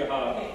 就好。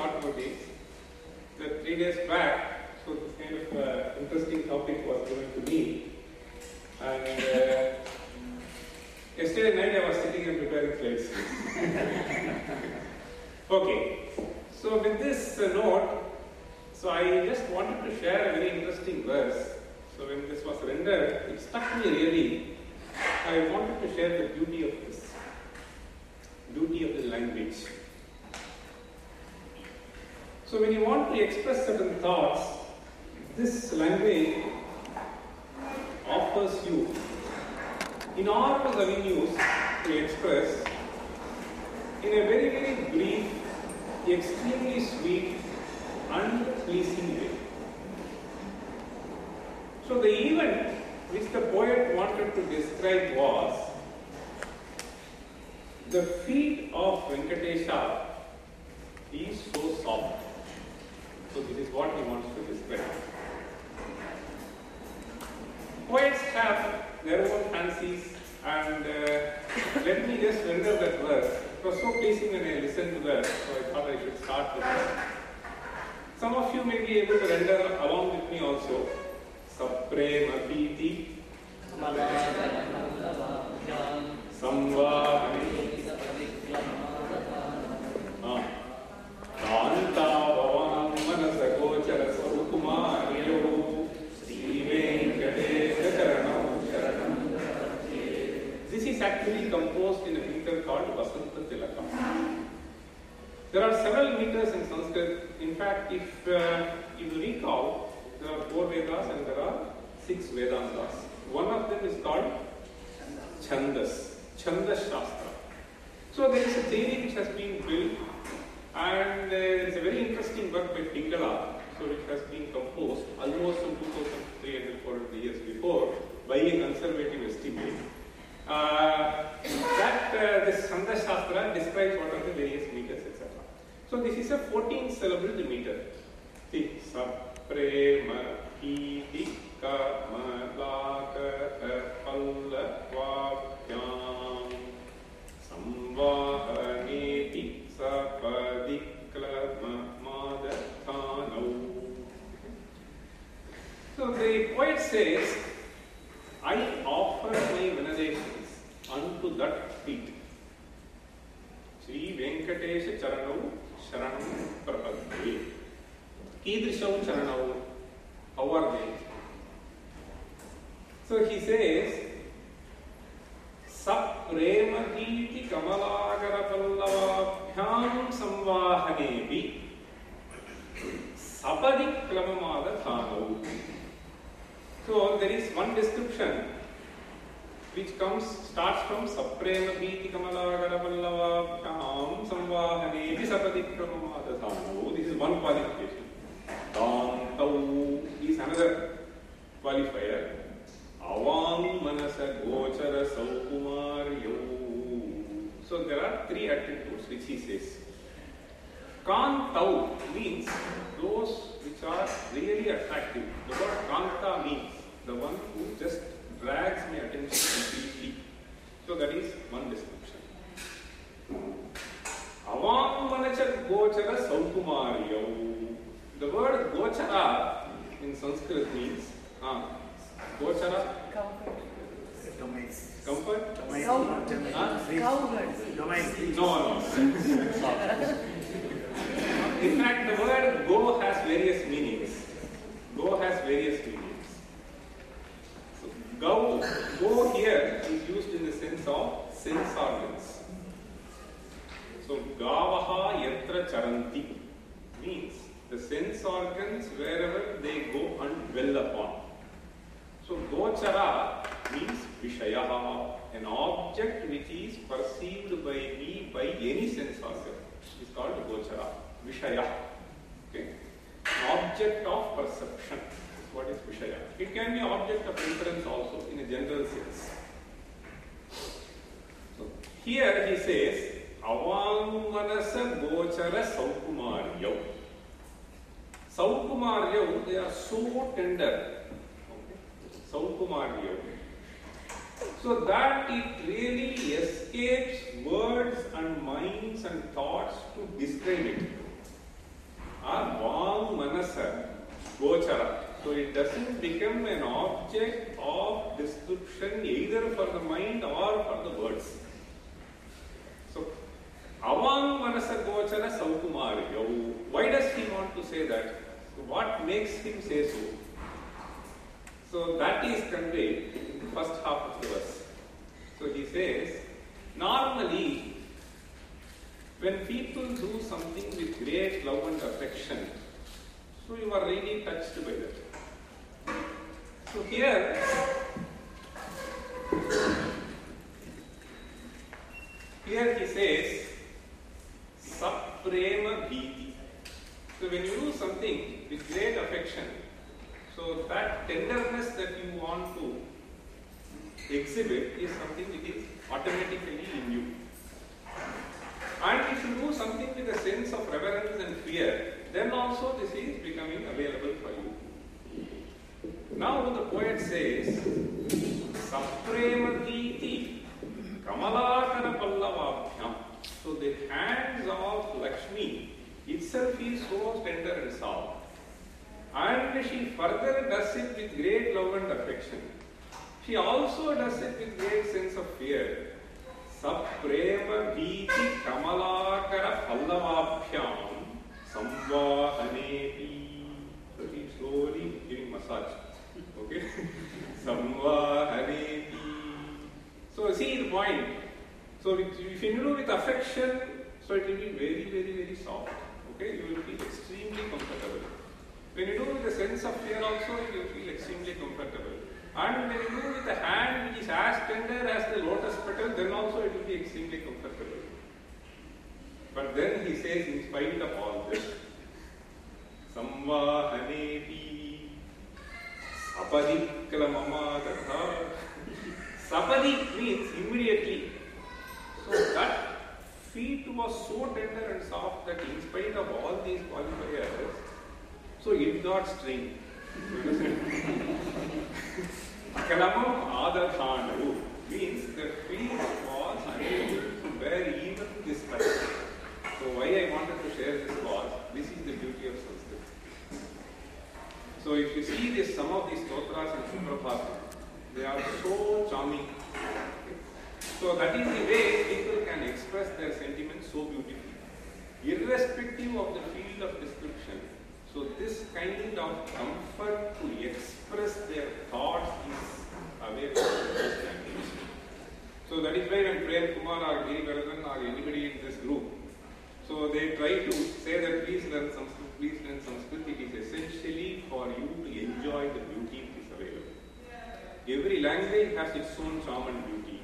Short notice. That three days back, so this kind of uh, interesting topic was given to me. And uh, yesterday night I was sitting and preparing slides. okay, so with this uh, note, so I just wanted to share a very interesting verse. So when this was rendered, it struck me really. I wanted to share the beauty of this, beauty of the language. So when you want to express certain thoughts, this language offers you enormous avenues to express in a very, very brief, extremely sweet, and pleasing way. So the event which the poet wanted to describe was the feet of Venkatesha is so soft. So this is what he wants to describe. Poets have their own fancies and uh, let me just render that verse. It was so pleasing when I listened to that, so I thought I should start with that. Some of you may be able to render along with me also. Saprema Piti Samvahani Ah. Kanta Manasa Gochara Saukumaryo Sri Venkatesha Charanam Sharanam This is actually composed in a meter called Vasanta Tilakam. There are several meters in Sanskrit. In fact, if uh, you recall, there are four Vedas and there are six Vedangas. One of them is called Chandas, Chandas Shastra. So there is a theory which has been built and uh, it's a very interesting work by Pingala, so it has been composed almost some 2300 400 years before by a conservative estimate. Uh, that uh, this Chanda Shastra describes what are the various meters, etc. So this is a 14 syllable meter. See, Samvahaneti, Sapadiklama, Madathanau. So the poet says, I offer my venerations unto that feet. Sri Venkatesha Charanau Sharanam Prapadhe. Kidrishau Charanau. How are they? So he says, Sapremahiti Kamalagara Pallavabhyam Samvahanevi Sapadi Klamamada Thanau. So there is one description which comes starts from Saprema Bhiti Kamalagara Pallavabhyam Samvahanevi Sapadi Klamamada Thanau. This is one qualification. Tantau is another qualifier. Avang Manasa Gochara Saukumaryo. So there are three attributes which he says. Kantau means those which are really attractive. The word Kanta means the one who just drags my attention completely. So that is one description. Avang Manacha Gochara Saukumaryo. The word Gochara in Sanskrit means ah, Gochara, comfort? Domains. Domains. No, no. In fact, the word go has various meanings. Go has various meanings. Go, go here is used in the sense of sense organs. So, gavaha yatra charanti means the sense organs wherever they go and dwell upon. So, gochara means vishayaha, an object which is perceived by me by any sense organ is called gochara, vishaya. Okay? An object of perception what is vishaya. It can be object of inference also in a general sense. So here he says, avanmanasa gochara saukumaryau. Saukumaryau, they are so tender. Okay? Saukumaryau. So that it really escapes words and minds and thoughts to describe it. Are Vang Manasa Gochara. So it doesn't become an object of description either for the mind or for the words. So Avang Manasa Gochara Saukumaryo. Why does he want to say that? What makes him say so? So that is conveyed in the first half of the verse. So he says, normally, when people do something with great love and affection, so you are really touched by that. So here, here he says, Saprema Bhiti. So when you do something with great affection, so that tenderness that you want to exhibit is something which is automatically in you. And if you do something with a sense of reverence and fear, then also this is becoming available for you. Now the poet says, Saprematiti Kamalakara Pallavabhyam. So the hands of Lakshmi itself is so tender and soft. And she further does it with great love and affection. She also does it with great sense of fear. Saprema Bhiti Kamalakara Pallavabhyam Samvahanepi. So he's slowly giving massage. Okay? Samvahanepi. So see the point. So if you do with affection, so it will be very, very, very soft. Okay? You will feel extremely comfortable. When you do with a sense of fear also, you will feel extremely comfortable. And when you do with a hand which is as tender as the lotus petal, then also it will be extremely comfortable. But then he says, in spite of all this, Samvahanepi Sapadiklamamadatha. Sapadi means immediately. So that feet was so tender and soft that in spite of all these qualifiers, so it got strained. Kalamam adadhanu means the feet was unable to bear even this much. So why I wanted to share this was, this is the beauty of. So if you see this, some of these stotras and suprabhata, they are so charming. So that is the way people can express their sentiments so beautifully. Irrespective of the field of description, so this kind of comfort to express their thoughts is available in this language. So that is why when Prem Kumar or Giri Bharathan or anybody in this group, so they try to say that please learn Sanskrit, please learn Sanskrit. It is essentially for you to enjoy the beauty which is available. Every language has its own charm and beauty.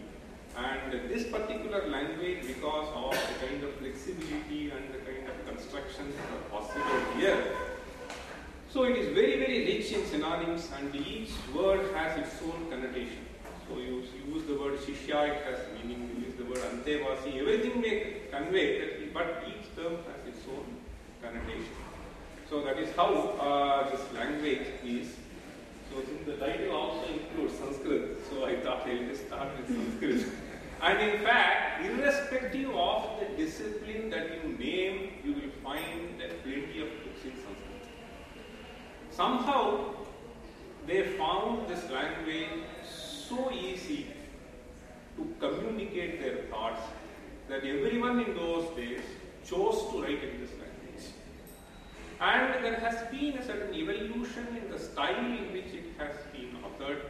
And this particular language, because of the kind of flexibility and the kind of constructions that are possible here, so it is very, very rich in synonyms and each word has its own connotation. So you use the word Shishya, it has meaning, you use the word Antevasi, everything may convey that, but each term has its own connotation. So that is how uh, this language is. So since the title also includes Sanskrit, so I thought I will just start with Sanskrit. and in fact, irrespective of the discipline that you name, you will find plenty of books in Sanskrit. Somehow, they found this language so easy to communicate their thoughts that everyone in those days chose to write in this. And there has been a certain evolution in the style in which it has been authored.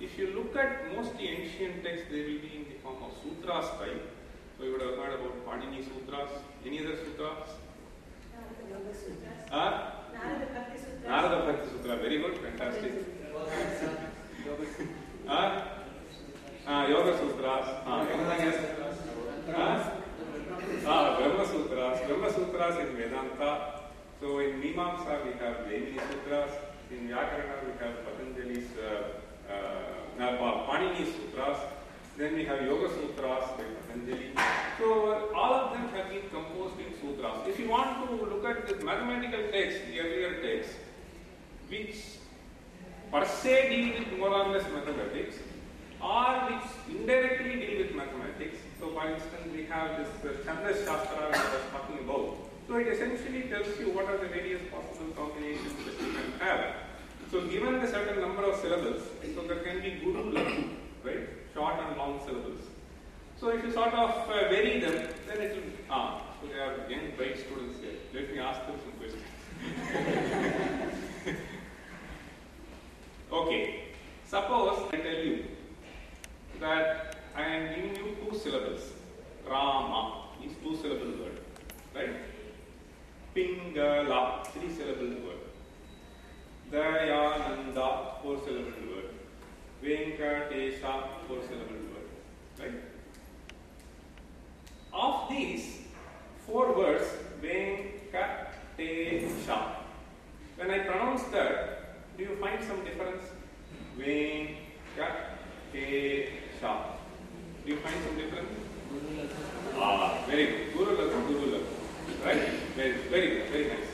If you look at most ancient texts, they will be in the form of sutra style. So you would have heard about Panini Sutras. Any other sutras? Huh? Narada Bhakti Sutra, very good, fantastic. Huh? Ah, Yoga Sutras. Ah, anything else? Ah? Ah, Brahma Sutras. Brahma Sutras in Vedanta. So in Mimamsa we have Jaimini Sutras. In Vyakarana we have Patanjali's uh, uh, uh, Pa- Panini Sutras. Then we have Yoga Sutras by Patanjali. So all of them have been composed in sutras. If you want to look at the mathematical text, the earlier text, which per se deal with more or less mathematics, or which indirectly deal with mathematics. So, for instance, we have this uh, Chandas Shastra that I was talking about. So, it essentially tells you what are the various possible combinations that you can have. So, given the certain number of syllables, so there can be Guru Laghu, right? Short and long syllables. So, if you sort of uh, vary them, then it will. Ah, so they are young, bright students here. Let me ask them some questions. Okay, suppose I tell you that I am giving you two syllables. Rama is two syllable word, right? Pingala, three syllable word. Dayananda, four syllable word. Venkatesha, four syllable word, right? Of these four words, Venkatesha, when I pronounce that, do you find some difference? Venkatesha. Do you find some difference? Ah, very good. Guru Laghu, Guru Laghu. Right? Very, very good, very nice.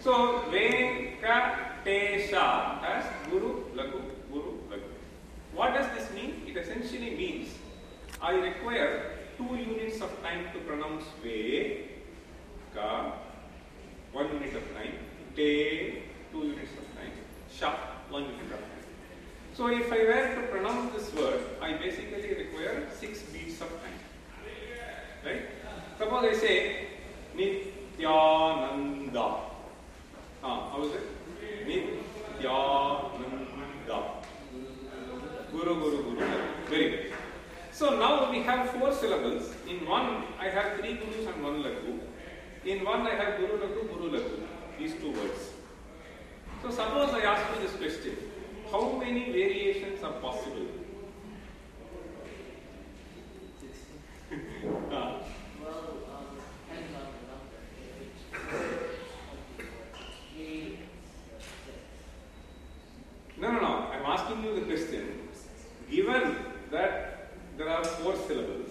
So, Venkatesha as Guru Laghu, Guru Laghu. What does this mean? It essentially means I require two units of time to pronounce Ve, Ka, one unit of time, Te, two units of time, Sha, one unit of time. So if I were to pronounce this word, I basically require six beats of time. Right? Suppose I say Nityananda. Ah, how is it? Nityananda. Guru, Guru, Guru. Very good. So now we have four syllables. In one, I have three Gurus and one Laghu. In one, I have Guru Laghu, Guru Laghu. These two words. So suppose I ask you this question. How many variations are possible? Ah, no, no, no. I'm asking you the question. Given that there are four syllables,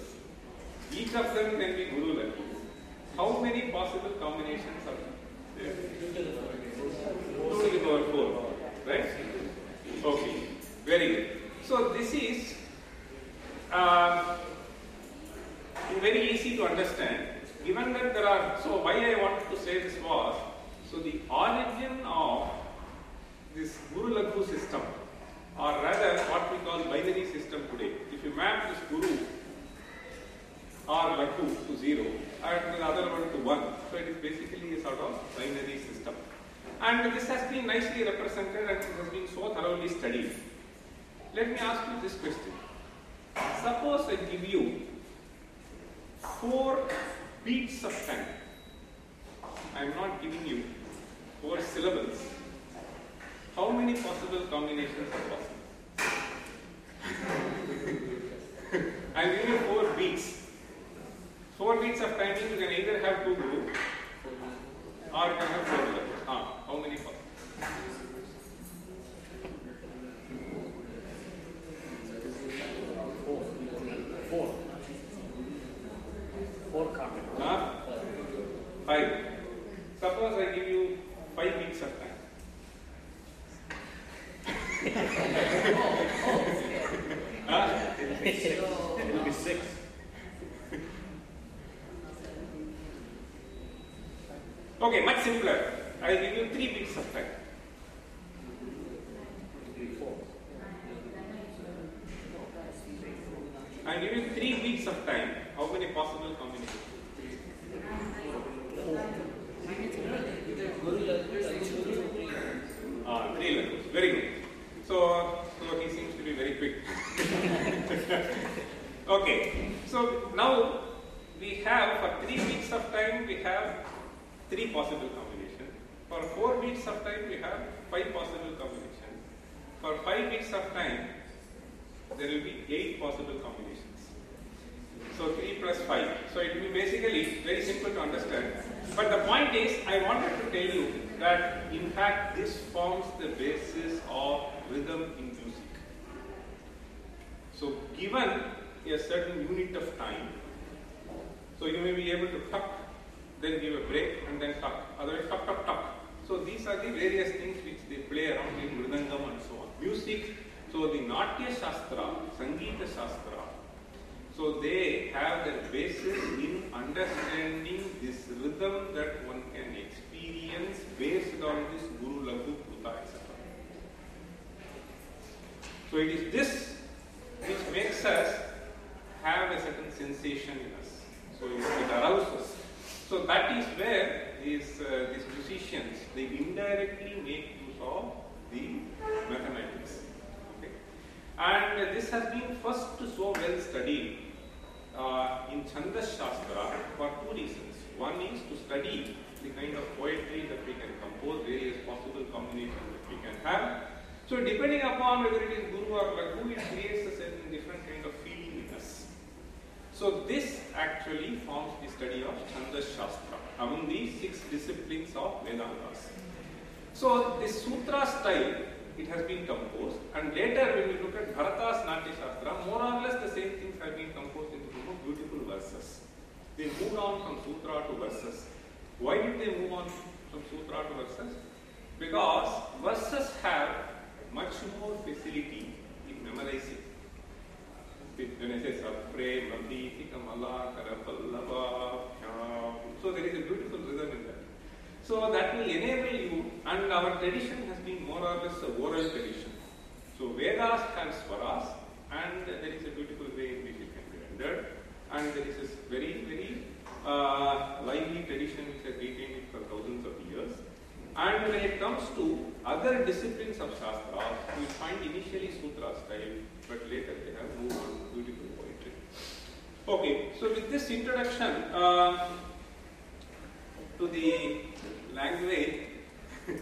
each of them can be Guru Laghu. How many possible combinations are there? Two to the power four, right? Okay, very good. So this is uh, very easy to understand. Given that there are, so why I wanted to say this was, so the origin of this Guru Laghu system, or rather what we call binary system today. If you map this Guru or Laghu to zero, and the other one to one, so it is basically a sort of binary system. And this has been nicely represented and it has been so thoroughly studied. Let me ask you this question. Suppose I give you four beats of time. I am not giving you four syllables. How many possible combinations are possible? I am giving you four beats. Four beats of time you can either have two groups or you can have four levels. Ah, how many? Four. Four comment. Huh? Five. Suppose I give you five weeks of time. Will six. Okay, much simpler. I will give you three weeks of time. I give you three weeks of time. How many possible combinations? Ah, three levels. Very good. So, so he seems to be very quick. okay. So now we have for three weeks of time we have three possible combinations. For four weeks of time we have five possible combinations. For five weeks of time there will be eight possible combinations. So 3 plus 5. So it will be basically very simple to understand. But the point is, I wanted to tell you that in fact this forms the basis of rhythm in music. So given a certain unit of time, so you may be able to tuck, then give a break and then tuck, otherwise tuck, tuck, tuck. So these are the various things which they play around in Mridangam and so on. Music, so the Natya Shastra, Sangeeta Shastra, so they have their basis in understanding this rhythm that one can experience based on this Guru Laghu Kruta, etc. So it is this which makes us have a certain sensation in us. So it, arouses. So that is where these, uh, these musicians, they indirectly make use of the mathematics. Okay? And this has been first so well studied uh, in Chandas Shastra for two reasons. One is to study the kind of poetry that we can compose, various possible combinations that we can have. So depending upon whether it is Guru or Laghu, it creates a certain different kind of feeling in us. So this actually forms the study of Chandas Shastra among the six disciplines of Vedangas. So this Sutra style, it has been composed and later when we look at Bharata's Natya Shastra, more or less the same things have been composed into form of beautiful verses. They moved on from Sutra to verses. Why did they move on from Sutra to verses? Because verses have much more facility in memorizing. When I say Sapre, Mati, Kamala, Karapallava, so there is a beautiful rhythm in that. So that will enable you, and our tradition has been more or less a oral tradition. So Vedas have swaras, and there is a beautiful way in which it can be rendered, and there is this very, very uh, lively tradition which has retained for thousands of years. And when it comes to other disciplines of Shastra, we find initially Sutra style, but later they have moved on to beautiful poetry. Okay, so with this introduction uh, to the language,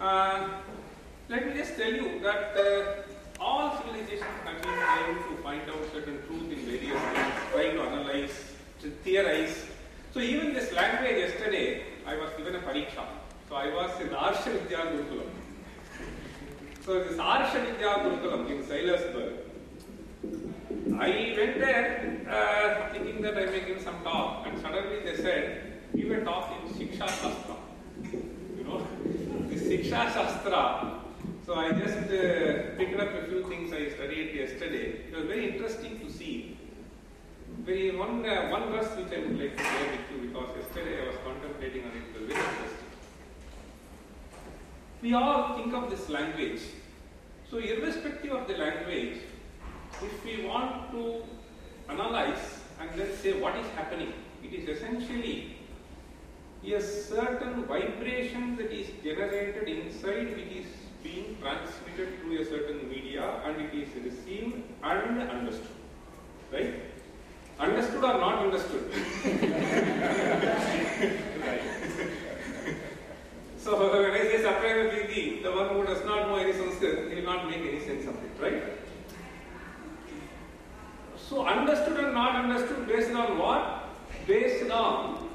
uh, let me just tell you that uh, all civilizations have been able to find out certain truth in various things, trying to analyze, to theorize. So even this language yesterday, I was given a pariksha. So I was in Arsha Vidya Gurukulam. So this Arsha Vidya Gurukulam in Saylorsburg, I went there uh, thinking that I may give some talk, and suddenly they said, give a talk in Shiksha Shastra. You know, the Shiksha Shastra. So I just uh, picked up a few things I studied yesterday. It was very interesting to see. Very one uh, one verse which I would like to share with you because yesterday I was contemplating on it. It was very interesting. We all think of this language. So irrespective of the language, if we want to analyze and then say what is happening, it is essentially a certain vibration that is generated inside which is being transmitted through a certain media and it is received and understood. Right? Understood or not understood? right. So when I say Sapraya Didi, the one who does not know any Sanskrit, he will not make any sense of it, right? So understood and not understood based on what? Based on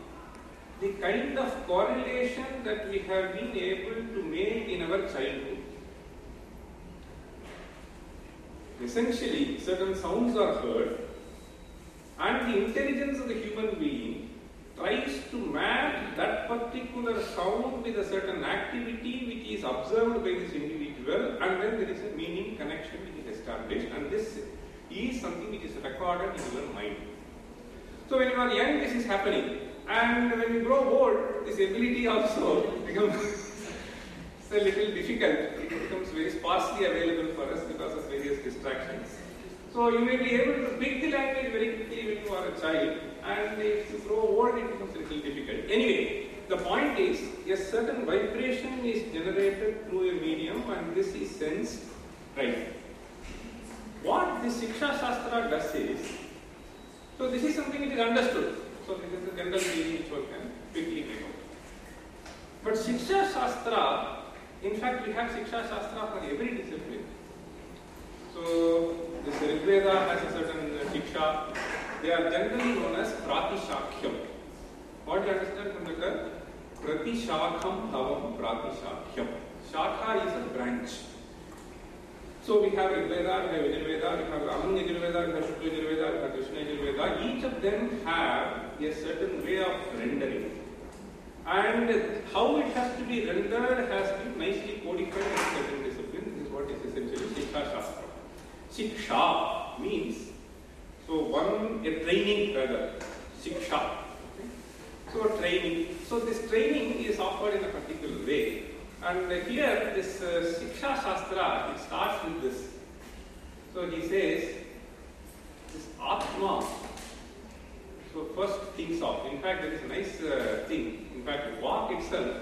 the kind of correlation that we have been able to make in our childhood. Essentially, certain sounds are heard, and the intelligence of the human being tries to map that particular sound with a certain activity which is observed by this individual, and then there is a meaning connection which is established, and this is something which is recorded in your mind. So when you are young, this is happening, and when you grow old, this ability also becomes a little difficult. Very sparsely available for us because of various distractions. So you may be able to pick the language very quickly when you are a child, and if you grow old, it becomes a little difficult. Anyway, the point is, a certain vibration is generated through a medium, and this is sensed right. What the Siksha Shastra does is, so this is something which is understood. So this is the general meaning which one can quickly make out. But Siksha Shastra In fact, we have Shiksha Shastra for every discipline. So, this Rigveda has a certain Shiksha. They are generally known as Pratishakyam. What do you understand from the term? Pratishakham Bhavam Pratishakyam. Shakha is a branch. So we have Rigveda, we have Yajurveda, we have Raman Yajurveda, we have Shukla Yajurveda, we have Krishna Yajurveda. Each of them have a certain way of rendering. And how it has to be rendered has been nicely codified in certain discipline. This is what is essentially Shiksha Shastra. Shiksha means, so one, a training rather, Shiksha. Okay? So training. So this training is offered in a particular way. And here, this uh, Shiksha Shastra, it starts with this. So he says, this Atma. So first thinks of. In fact, there is a nice uh, thing. In fact, Vak itself.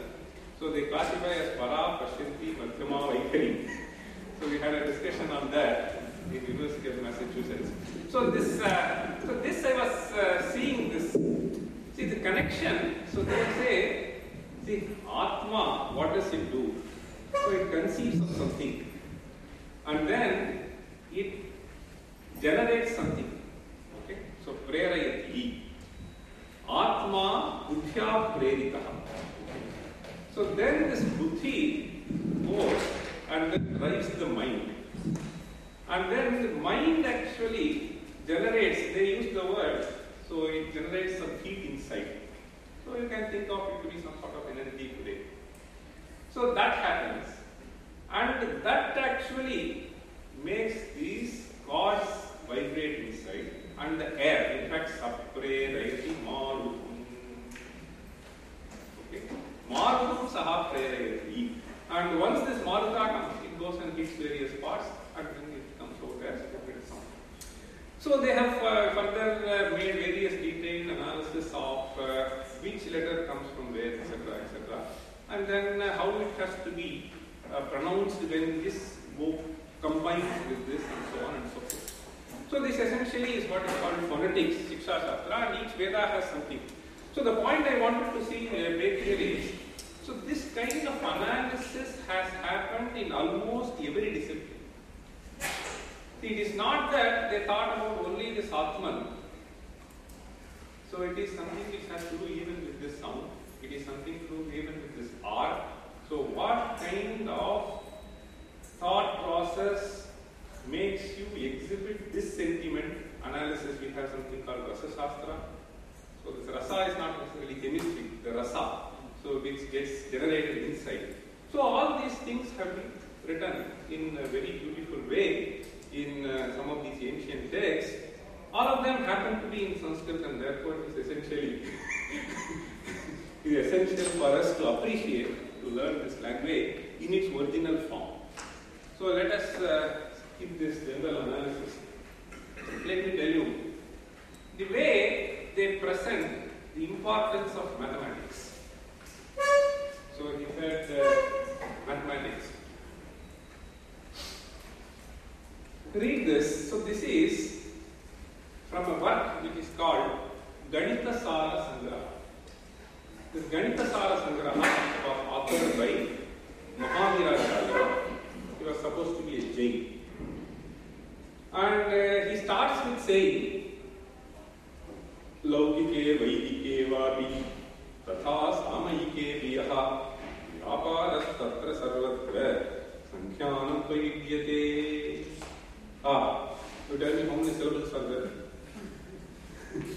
So they classify as Para, Pashyanti, Madhyama, Vaikhari. So we had a discussion on that in University of Massachusetts. So this, uh, so this I was uh, seeing this. See the connection. So they say, see Atma, what does it do? So it conceives of something, and then it generates something. Okay. So prerayati. Atma buddhya prerita. So then this buddhi goes and then drives the mind. And then the mind actually generates, they use the word, so it generates some heat inside. So you can think of it to be some sort of energy today. So that happens. And that actually makes these cords vibrate inside and the air, in fact, sapre rayati marutum. Okay. Marutam saha prerayati. And once this maruta comes, it goes and hits various parts and then it comes out as separate sound. So they have uh, further uh, made various detailed analysis of uh, which letter comes from where, etc., etc., and then uh, how it has to be uh, pronounced when this go combines with this, and so on and so forth. So this essentially is what is called phonetics, Shiksha Shastra, and each Veda has something. So the point I wanted to see uh, here is, so this kind of analysis has happened in almost every discipline. See, it is not that they thought about only this Atman. So it is something which has to do even with this sound. It is something to do even with this art. So what kind of thought process makes you exhibit this sentiment analysis? We have something called Rasa Shastra. So this rasa is not necessarily chemistry, the rasa, so which gets generated inside. So all these things have been written in a very beautiful way in uh, some of these ancient texts. All of them happen to be in Sanskrit and therefore it is essentially essential for us to appreciate, to learn this language in its original form. So let us uh, skip this general analysis. Let me tell you, the way they present the importance of mathematics. So he said uh, mathematics. Read this. So this is from a work which is called Ganita Sara Sangraha. This Ganita Sara Sangraha was authored by Mahavira He was supposed to be a Jain. And uh, he starts with saying, लौकिके वैदिके वापि तथा सामयिके प्रियः व्यापारस्तत्र सर्वत्र संख्यानं प्रयुज्यते Ah, you tell me how many syllables are there?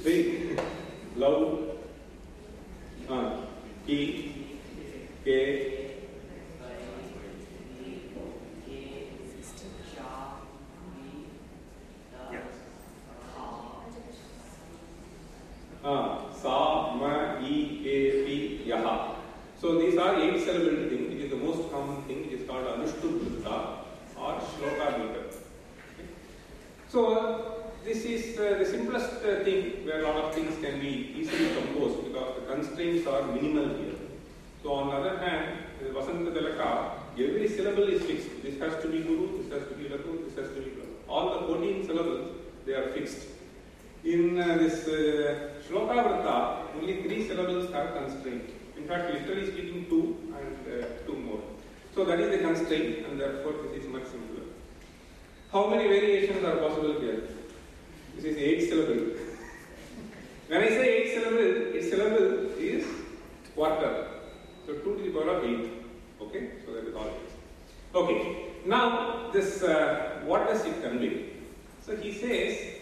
Three. Love, ah, ki, ke, So these are eight syllable thing. It is the most common thing. It is called Anushtubrita or Shloka meter. So this is uh, the simplest uh, thing where a lot of things can be easily composed because the constraints are minimal here. So on the other hand, uh, Vasanta Tilaka, every syllable is fixed. This has to be Guru, this has to be Laku, this has to be Guru. All the 14 syllables, they are fixed. In uh, this uh, Shloka Vrata, only three syllables have constraint. In fact, literally speaking, two and uh, two more. So that is the constraint, and therefore this is much simpler. How many variations are possible here? This is eight syllable. When I say eight syllable, eight syllable is quarter. So 2 to the power of 8. Okay, so that is all. Okay, now this, uh, what does it convey? So he says,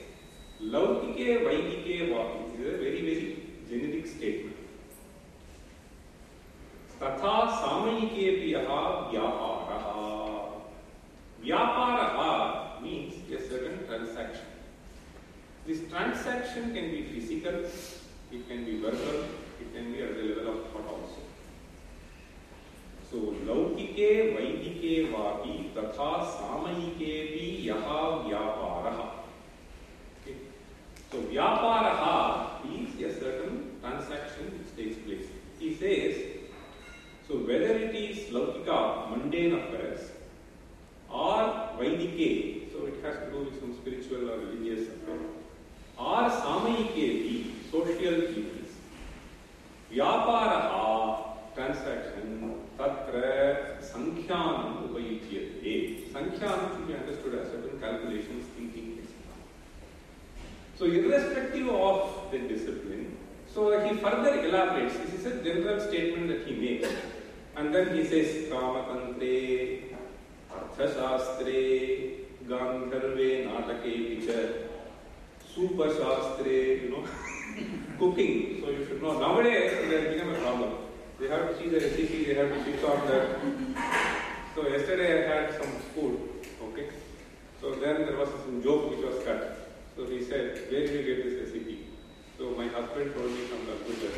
लौकिके, वैदिके वाक्य very very genetic statement तथा सामयिके यहा व्यापार। व्यापार means a certain transaction this transaction can be physical it can be verbal it can be at the level of thought also so लौकिके, वैदिके वापि तथा सामयिके भी यहा व्यापार। Then he says, Kamatantre, Arthashastre, Gandharve, Natake, Picha, Supashastre, you know, cooking. So you should know. Nowadays, it has become a problem. They have to see the recipe, they have to switch on that. So yesterday I had some food, okay. So then there was some joke which was cut. So he said, where did you get this recipe? So my husband told me from the computer.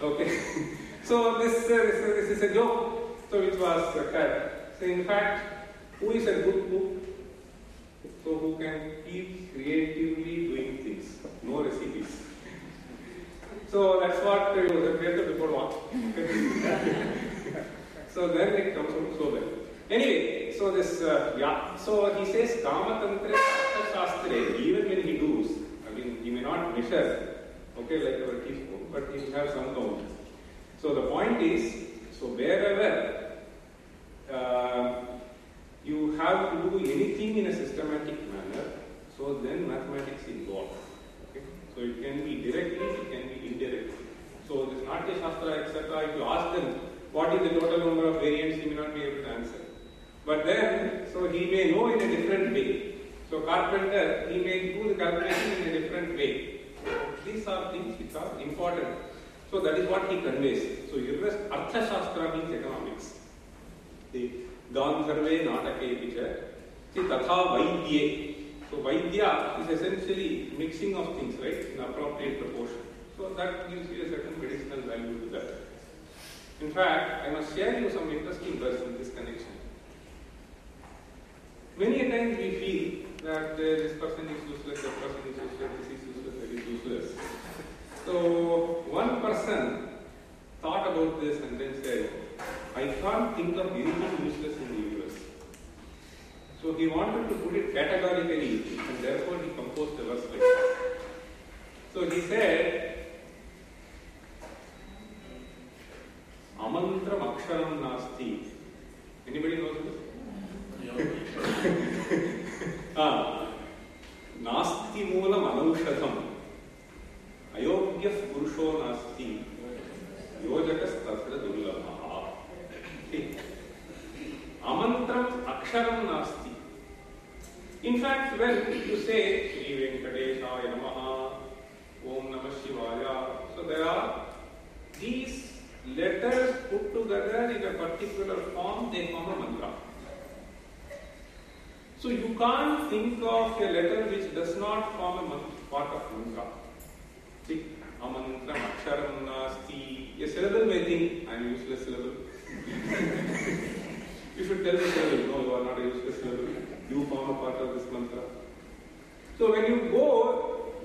okay. So this, uh, this, uh, this is a joke. So it was cut. So in fact, who is a good cook? So who can keep creatively doing things, no recipes. So that's what uh, was created before one. so then it comes out so well. Anyway, so this, uh, yeah, so he says Kamatantra Shastre, even when he does, I mean, he may not measure, okay, like our teaspoon, but he will have some count. So the point is, so wherever uh, you have to do anything in a systematic manner, so then mathematics is involved. So it can be directly, it can be indirectly. So this Natya Shastra, etc., if you ask them what is the total number of variants, he may not be able to answer. But then, so he may know in a different way. So carpenter, he may do the calculation in a different way. These are things which are important. So that is what he conveys. So irres- Artha Shastra means economics. The Gandharve Natake picture. See, Tatha Vaidye. So Vaidya is essentially mixing of things, right, in appropriate proportion. So that gives you a certain medicinal value to that. In fact, I must share you some interesting verse in this connection. Many a times we feel that uh, this person is useless, that person is useless, this is useless, that is useless. So one person thought about this and then said, I can't think of anything useless in the universe. So he wanted to put it categorically and therefore he composed a verse like this. So he said, Amantram aksharam nasti. Anybody knows this? Think of a letter which does not form a part of mantra. See, amantram aksharam nasti. A syllable may think, I am useless syllable. you should tell the syllable, no, you are not a useless syllable. You form a part of this mantra. So when you go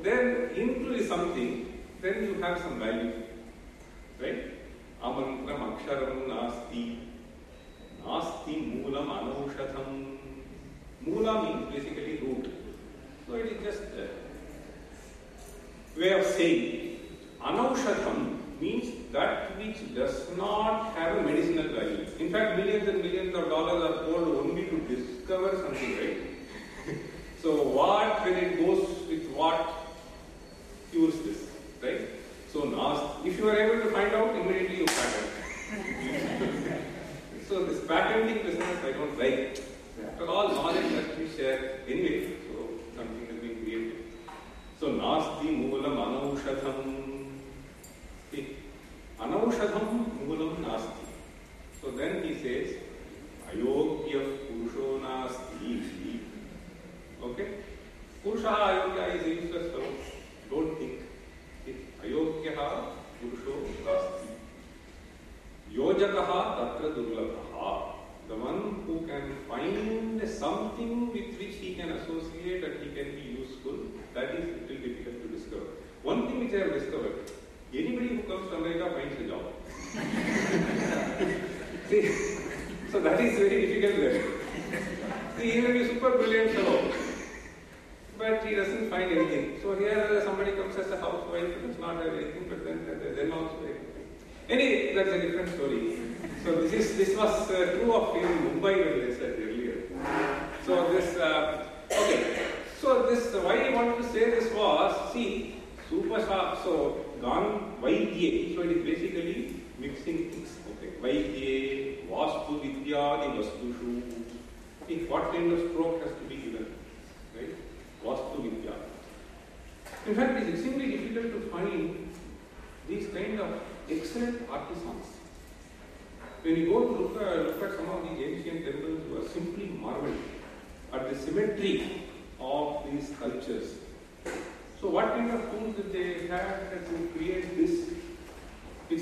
then into something, then you have some value.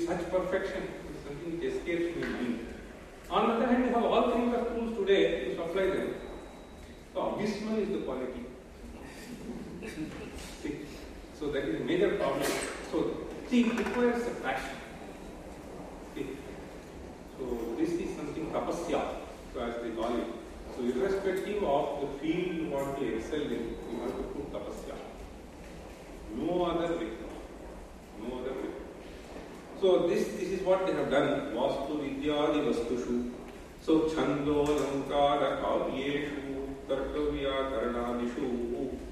Such perfection? It's something which escapes me. mind. On the other hand, we have all kinds of tools today to supply them. So, abysmal is the quality. See? So, that is a major problem. So, see, it requires a passion. See? So this is something tapasya, so as they call it. So irrespective of the field you want to excel in, you have to put tapasya. No other way. No other way. So this this is what they have done. Vastu vidyadi vastushu. So chando lankara kavyeshu tarkavya karanadishu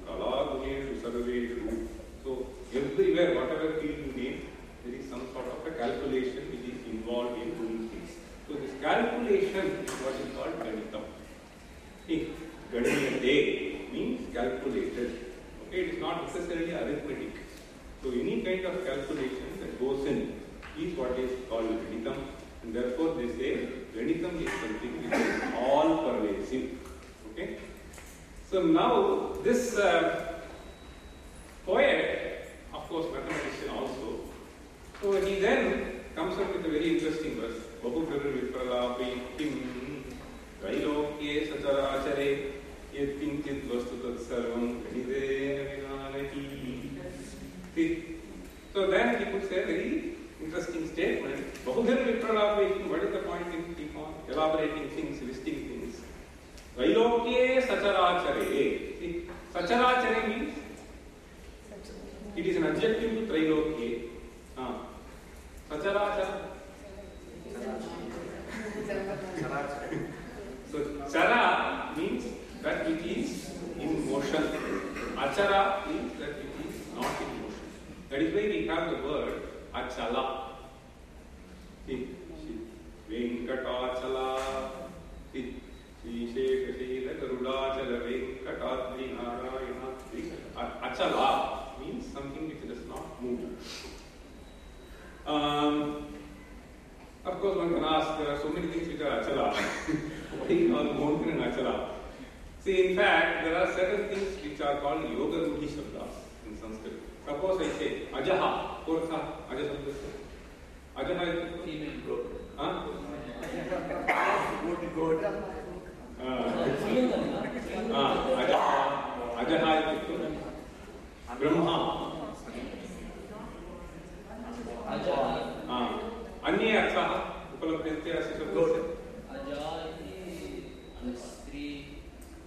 kalaguneshu sarveshu. So everywhere, whatever field you name, there is some sort of a calculation which is involved in doing things. So this calculation is what is called Ganitam. See, Ganiyate means calculated. Okay, it is not necessarily arithmetic. So any kind of calculation that goes in is what is called Ganitam. And therefore they say Ganitam is something which is all pervasive. Okay? So now this uh, poet, of course mathematician also, so he then comes up with a very interesting verse. बहुप्रविप्रलापे किं त्रैलोक्ये सचराचरे यत्किञ्चित् वस्तु तत्सर्वं गणितेन विना नहि See, So then he puts a very interesting statement. Bahudhar vipralape, what is the point in keep on elaborating things, listing things? Trailokye sacharachare. See, sacharachare means it is an adjective to Trailokye. Ah. Sacharachara. So chara means that it is in motion. Achara means that it is not in motion. That is why we have the word Venkatachala. See, Sheshashila Garudachala Venkatadri Narayana. Achala means something which does not move. Um, of course, one can ask, there are so many things which are achala. Why all mountain and achala? See, in fact, there are certain things which are called yoga in Sanskrit. Suppose I say ajaha, kortha, aja shabdas. Ajaha is Female goat. Huh? Goat, goat. अजः अजः इत्युक्ते ब्रह्मा आ, अन्ये अर्थाः उपलभ्यन्ते अस्य शब्दस्य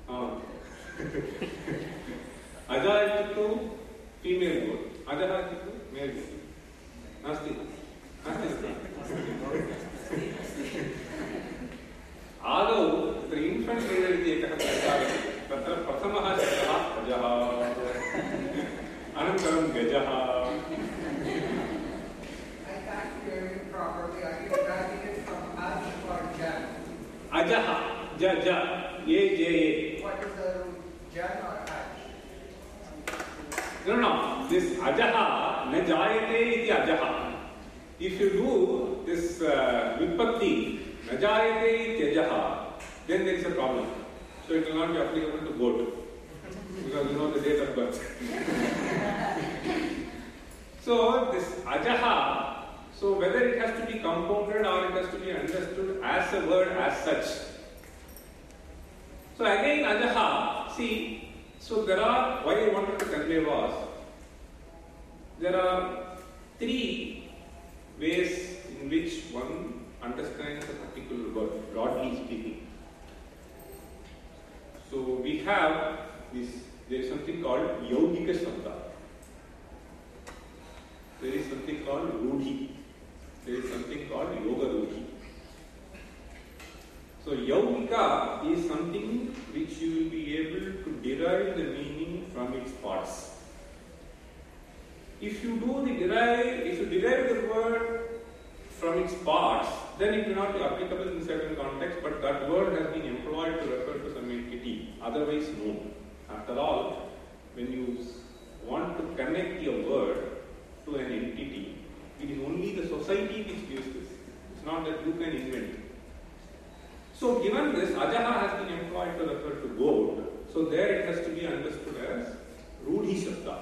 आ। अजा इत्युक्तौ female गोल् अधः किन्तु मेल् गोल् नास्ति नास्ति आदौ तत्र इन्फण्ट् रीडर् इति एकः प्रकारः तत्र प्रथमः शब्दः प्रजः अनन्तरं गजः So it will not be applicable to goat. Because you know the date of birth. so this ajaha, so whether it has to be compounded or it has to be understood as a word as such. So again ajaha, see, so there are, why I wanted to convey was, there are three ways in which one understands a particular word, broadly speaking. So we have this, there is something called Yogika Shabda. There is something called Rudhi. There is something called Yoga Rudhi. So Yogika is something which you will be able to derive the meaning from its parts. If you do the derive, if you derive the word from its parts, then it may not be applicable in certain context, but that word has been employed to refer to otherwise no. After all, when you want to connect your word to an entity, it is only the society which gives this. It's not that you can invent. it. So given this, ajaha has been employed to refer to goat, so there it has to be understood as rudhi shabda.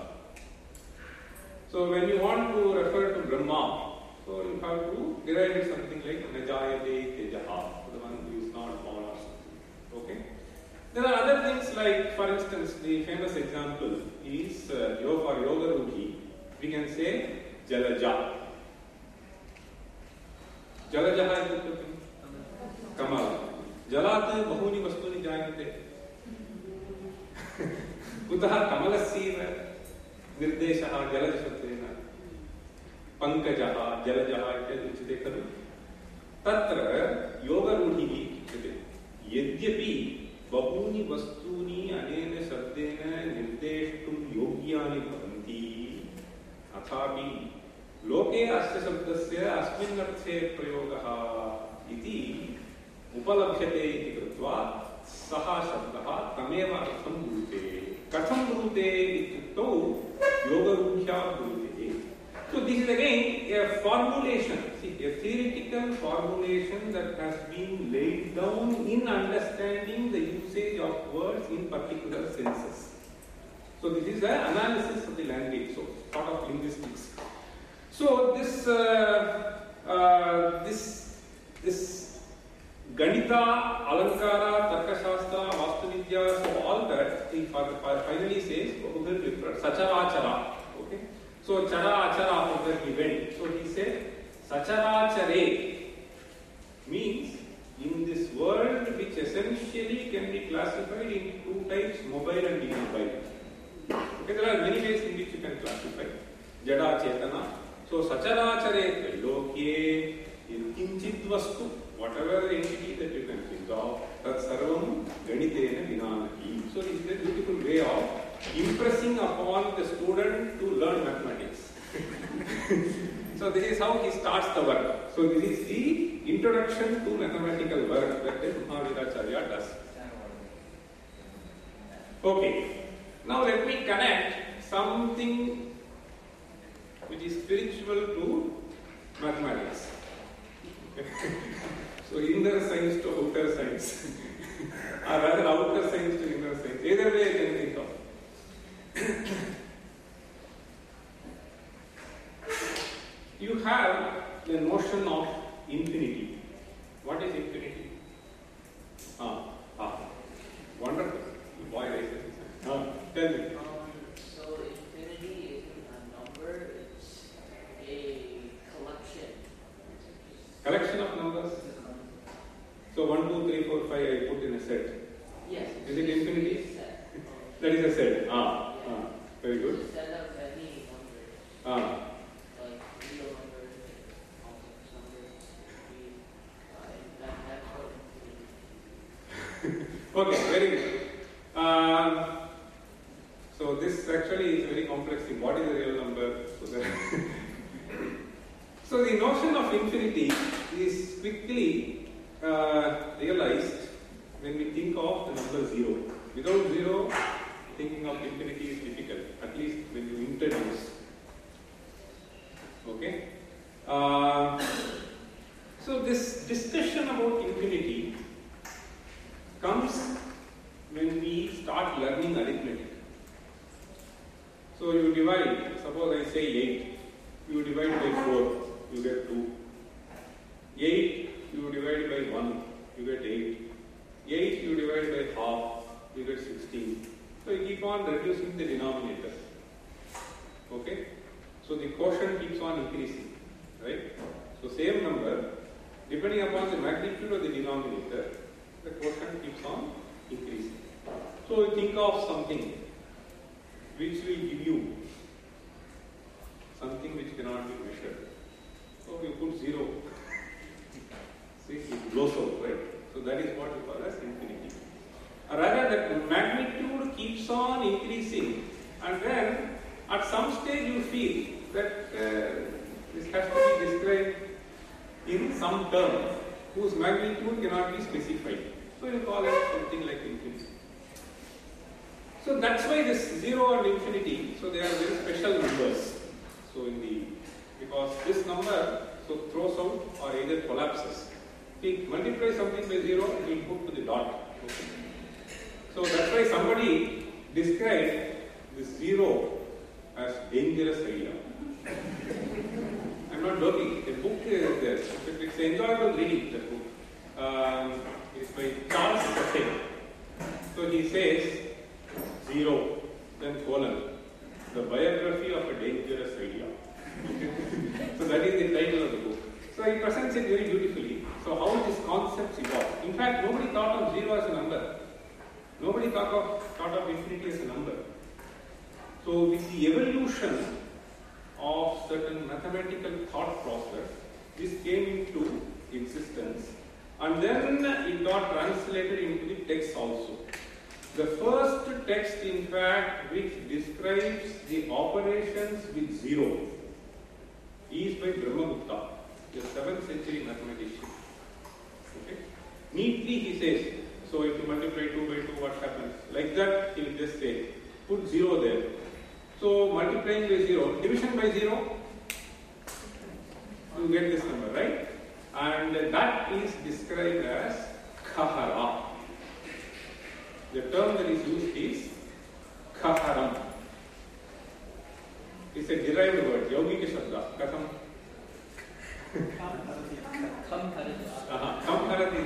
So when you want to refer to Brahma, so you have to derive something like najayate tejaha, the one who is not born or something. Okay? There are other things like, for instance, the famous example is uh, for yoga rudhi, we can say jalaja. Jalajaha is. कमल जलात् बहूनि वस्तूनि जायन्ते कुतः कमलस्यैव निर्देशः जलजशब्देन पङ्कजः जलजः इत्यादि उच्यते खलु तत्र योगरूढिः उच्यते यद्यपि बहूनि वस्तूनि अनेन शब्देन निर्देष्टुं योग्यानि भवन्ति। अथापि लोके अस्य शब्दस्य अस्मिन् अर्थे प्रयोगः इति उपलभ्यते इति कृत्वा सः शब्दः तमेव अर्थं ब्रूते कथं ब्रूते इत्युक्तौ योगरूढ्या ब्रूते So this is again a formulation, see, a theoretical formulation that has been laid down in understanding the usage of words in particular senses. So this is an analysis of the language, so part of linguistics. So this uh, uh, this this Ganita, Alankara, Tarkashastra, Vastuvidya, so all that he fi- fi- finally says Bahubir Vipra, Sacharachara. Okay? So Chara Achara from where he went. So he said Sacharachare means in this world which essentially can be classified in two types, mobile and immobile. Okay, there are many ways in which you can classify. Jada Chetana. So Sacharachare Trailokye Kinchit Vastu, whatever entity that you can think of, that Sarvam Ganitena Vinanaki. So it's a beautiful way of impressing upon the student to learn mathematics. so this is how he starts the work. So this is the introduction to mathematical work that the Mahaviracharya does. Okay. Now let me connect something which is spiritual to mathematics. so inner science to outer science, or rather outer science to inner science. Either way, I can think of. you have the notion of infinity. What is infinity? Ah, ah, wonderful. Boy raises his hand. Ah, tell me. Um, so infinity isn't a number, it's a collection. Collection of numbers. So one, two, three, four, five. I put in a set. Yes. Is it infinity? That is a set. Ah, ah, very good. Set of any number, Ah, like real numbers, complex numbers, three, five, that, that's what infinity is. okay, very good. Um, so this actually is very complex thing. What is the real number? So, so the notion of infinity is quickly uh, realized when we think of the number zero. Without zero, thinking of infinity is difficult, at least when you introduce. Okay? Uh, so this discussion about infinity comes when we start learning arithmetic. So you divide, suppose I say 8, you divide by 4, you get 2. 8, you divide by 1, you get 8. 8, you divide by half, you get 16. So you keep on reducing the denominator. Okay? So the quotient keeps on increasing, right? So same number, depending upon the magnitude of the denominator, the quotient keeps on increasing. So you think of something which will give you something which cannot be measured. So you put zero. See, it blows out, right? So that is what we call as infinity. Rather, that magnitude keeps on increasing, and then at some stage you feel that uh, this has to be described in some term whose magnitude cannot be specified. So you call it something like infinity. So that's why this zero and infinity, so they are very special numbers. So in the because this number so throws out or either collapses. If you multiply something by zero, it will put to the dot. Okay. So that's why somebody described this zero as dangerous idea. I'm not joking. The book is there. It's enjoyable reading. The book. Um, by Charles Seife. So he says zero, then colon, the biography of a dangerous idea. so that is the title of the book. So he presents it very beautifully. So how these concepts evolve. In fact, nobody thought of zero as a number. Nobody thought of, thought of infinity as a number. So with the evolution of certain mathematical thought process, this came into existence and then it got translated into the text also. The first text, in fact, which describes the operations with zero is by Brahmagupta, the 7th century mathematician. Okay? Neatly he says, so if you multiply 2 by 2, what happens? Like that, he will just say, put 0 there. So multiplying by 0, division by 0, you get this number, right? And that is described as khahara. The term that is used is khaharam. It's a derived word, yogika shabda. Katham? Kam harati.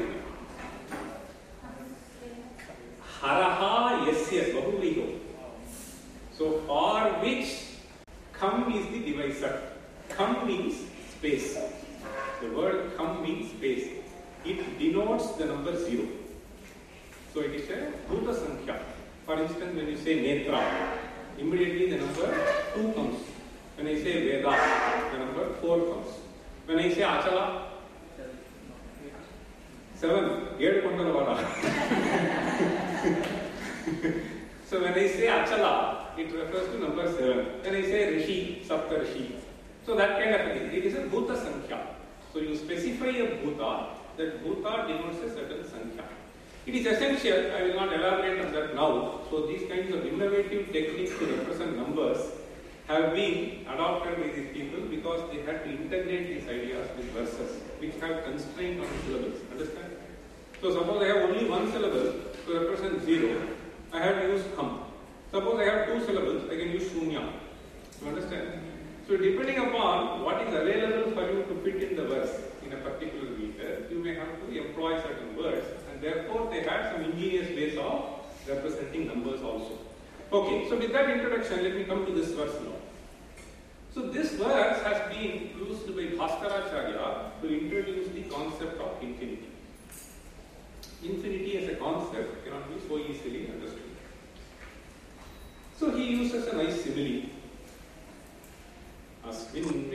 Haraha yasya bahuvrihi. So for which come is the divisor. Come means space. The word kham means space. It denotes the number zero. So it is a Bhuta Sankhya. For instance, when you say Netra, immediately the number 2 comes. When I say Veda, the number 4 comes. When I say Achala, 7, 8 Kondalavala. so when I say Achala, it refers to number 7. When I say Rishi, Saptarishi, So that kind of thing. It is a Bhuta Sankhya. So you specify a Bhuta, that Bhuta denotes a certain Sankhya. It is essential, I will not elaborate on that now. So these kinds of innovative techniques to represent numbers have been adopted by these people because they had to integrate these ideas with verses which have constraint on syllables. Understand? So suppose I have only one syllable to represent zero, I have to use hum. Suppose I have two syllables, I can use shunya. You understand? So depending upon what is available for you to fit in the verse in a particular meter, you may have to employ certain words and therefore they had some ingenious ways of representing numbers also. Okay, so with that introduction, let me come to this verse now. So this verse has been used by Bhaskaracharya to introduce the concept of infinity. Infinity as a concept cannot be so easily understood. So he uses a nice simile. Asmin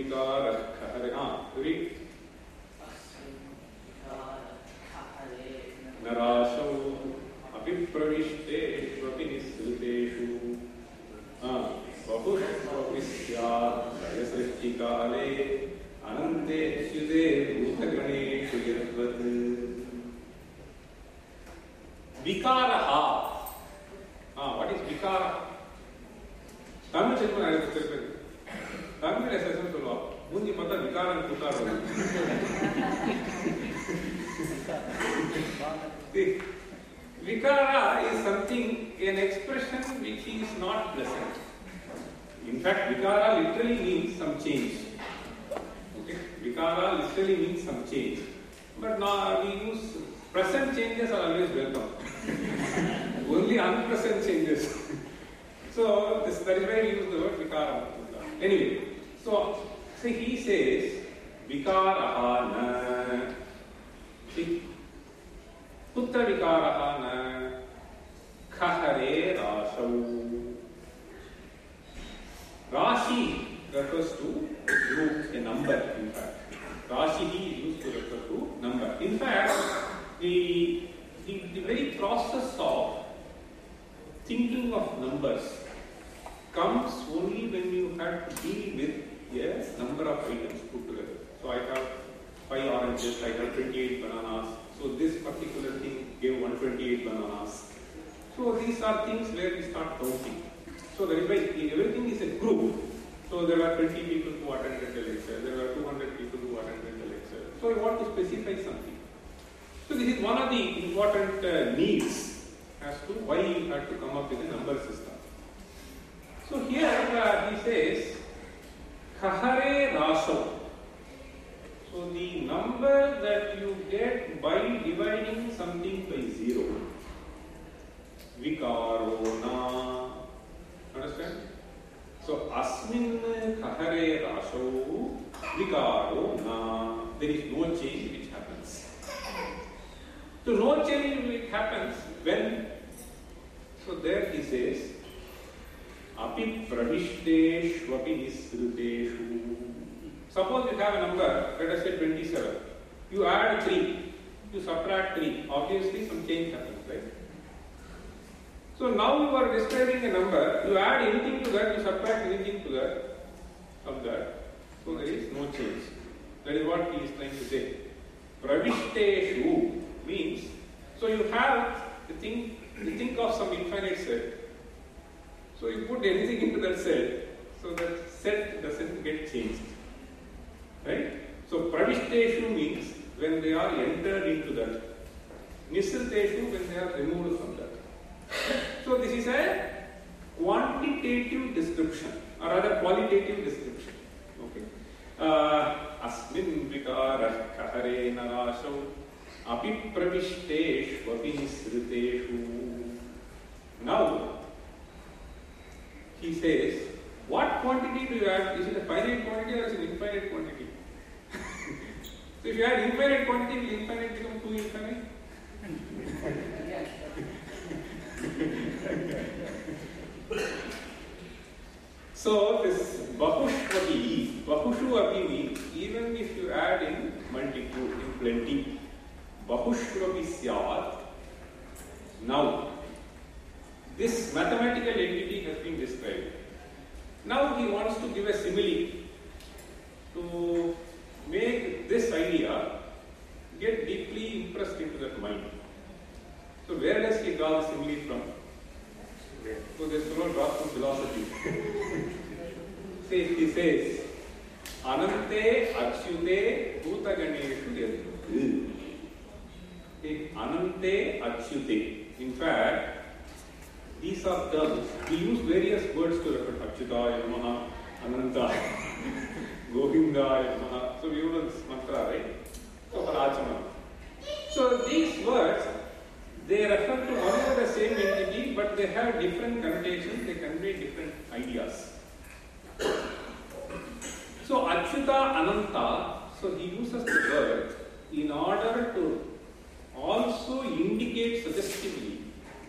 you add anything to that, you subtract anything to that, from that. So there is no change. That is what he is trying to say. Pravishteshu means, so you have the thing, you think of some infinite set. So you put anything into that set, so that set doesn't get changed. Right? So pravishteshu means when they are entered into that. Nisriteshu when they are removed from that. So this is a quantitative description or rather qualitative description. Okay. Uh, अस्मिन् विकारः कहरे नराशौ अपि प्रविष्टेष्वपि निःसृतेषु Now, he says, what quantity do you add? Is it a finite quantity or is it an infinite quantity? so if you add infinite quantity, will infinite become two infinite? So this bahushvati, bahushu api means even if you add in multitude, in plenty, bahushvapi syat. Now, this mathematical entity has been described. Now he wants to give a simile to make this idea get deeply impressed into that mind. So where does he draw the simile from? So this fellow draws from philosophy. See, he says, Anante Achyute Bhutaganeshu Yadu. Anante Achyute. In fact, these are terms. We use various words to refer to Achyutaya Namaha, Ananta, Govindaya Namaha. So we use this mantra, right? So for. So these words, they refer to and the same entity, but they have different connotations, they convey different ideas. So Achyuta Ananta, so he uses the word in order to also indicate suggestively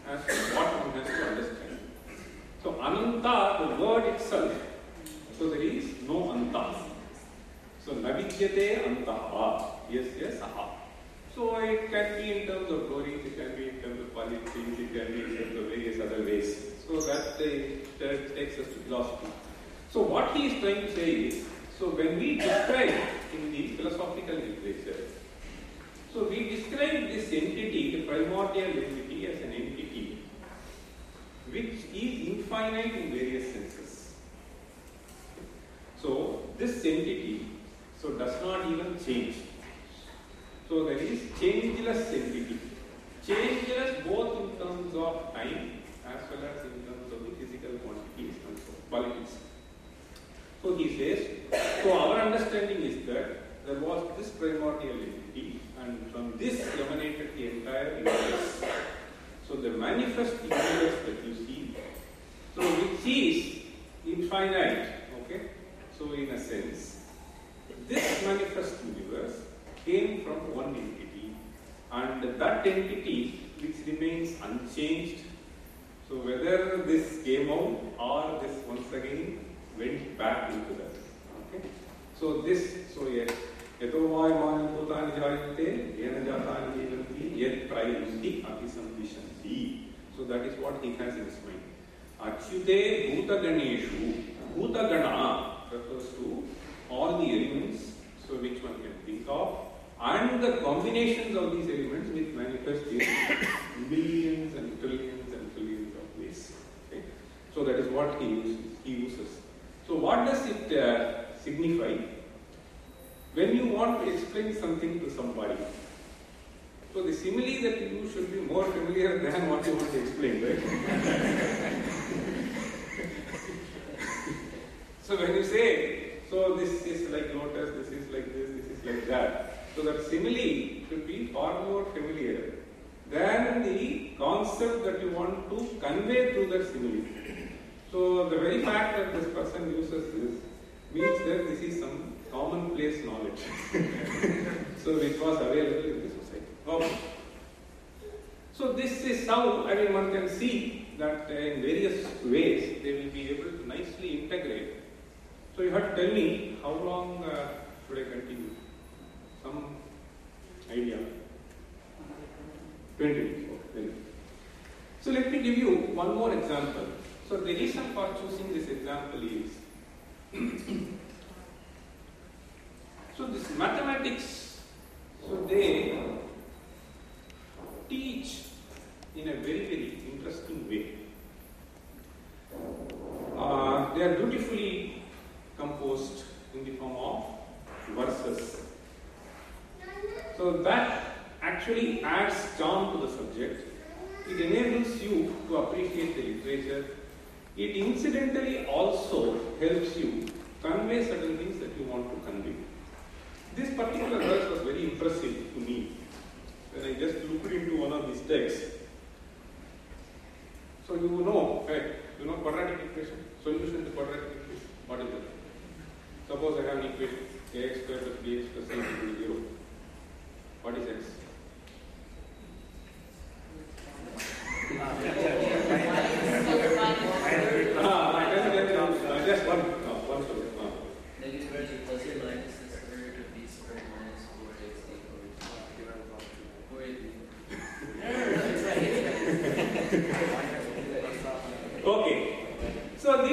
as to what one has to understand. So Ananta, the word itself, so there is no Anta. So Navidyate Antaha. Yes, yes, aha. So it can be in terms of glory, it can be in terms of politics, it can be in terms of various other ways. So that, uh, that takes us to philosophy. So what he is trying to say is, so when we describe in the philosophical literature, so we describe this entity, the primordial entity as an entity which is infinite in various senses. So this entity so does not even change. So there is changeless entity. Changeless both in terms of time as well as in terms of the physical quantities and so qualities. So he says, so our understanding is that there was this primordial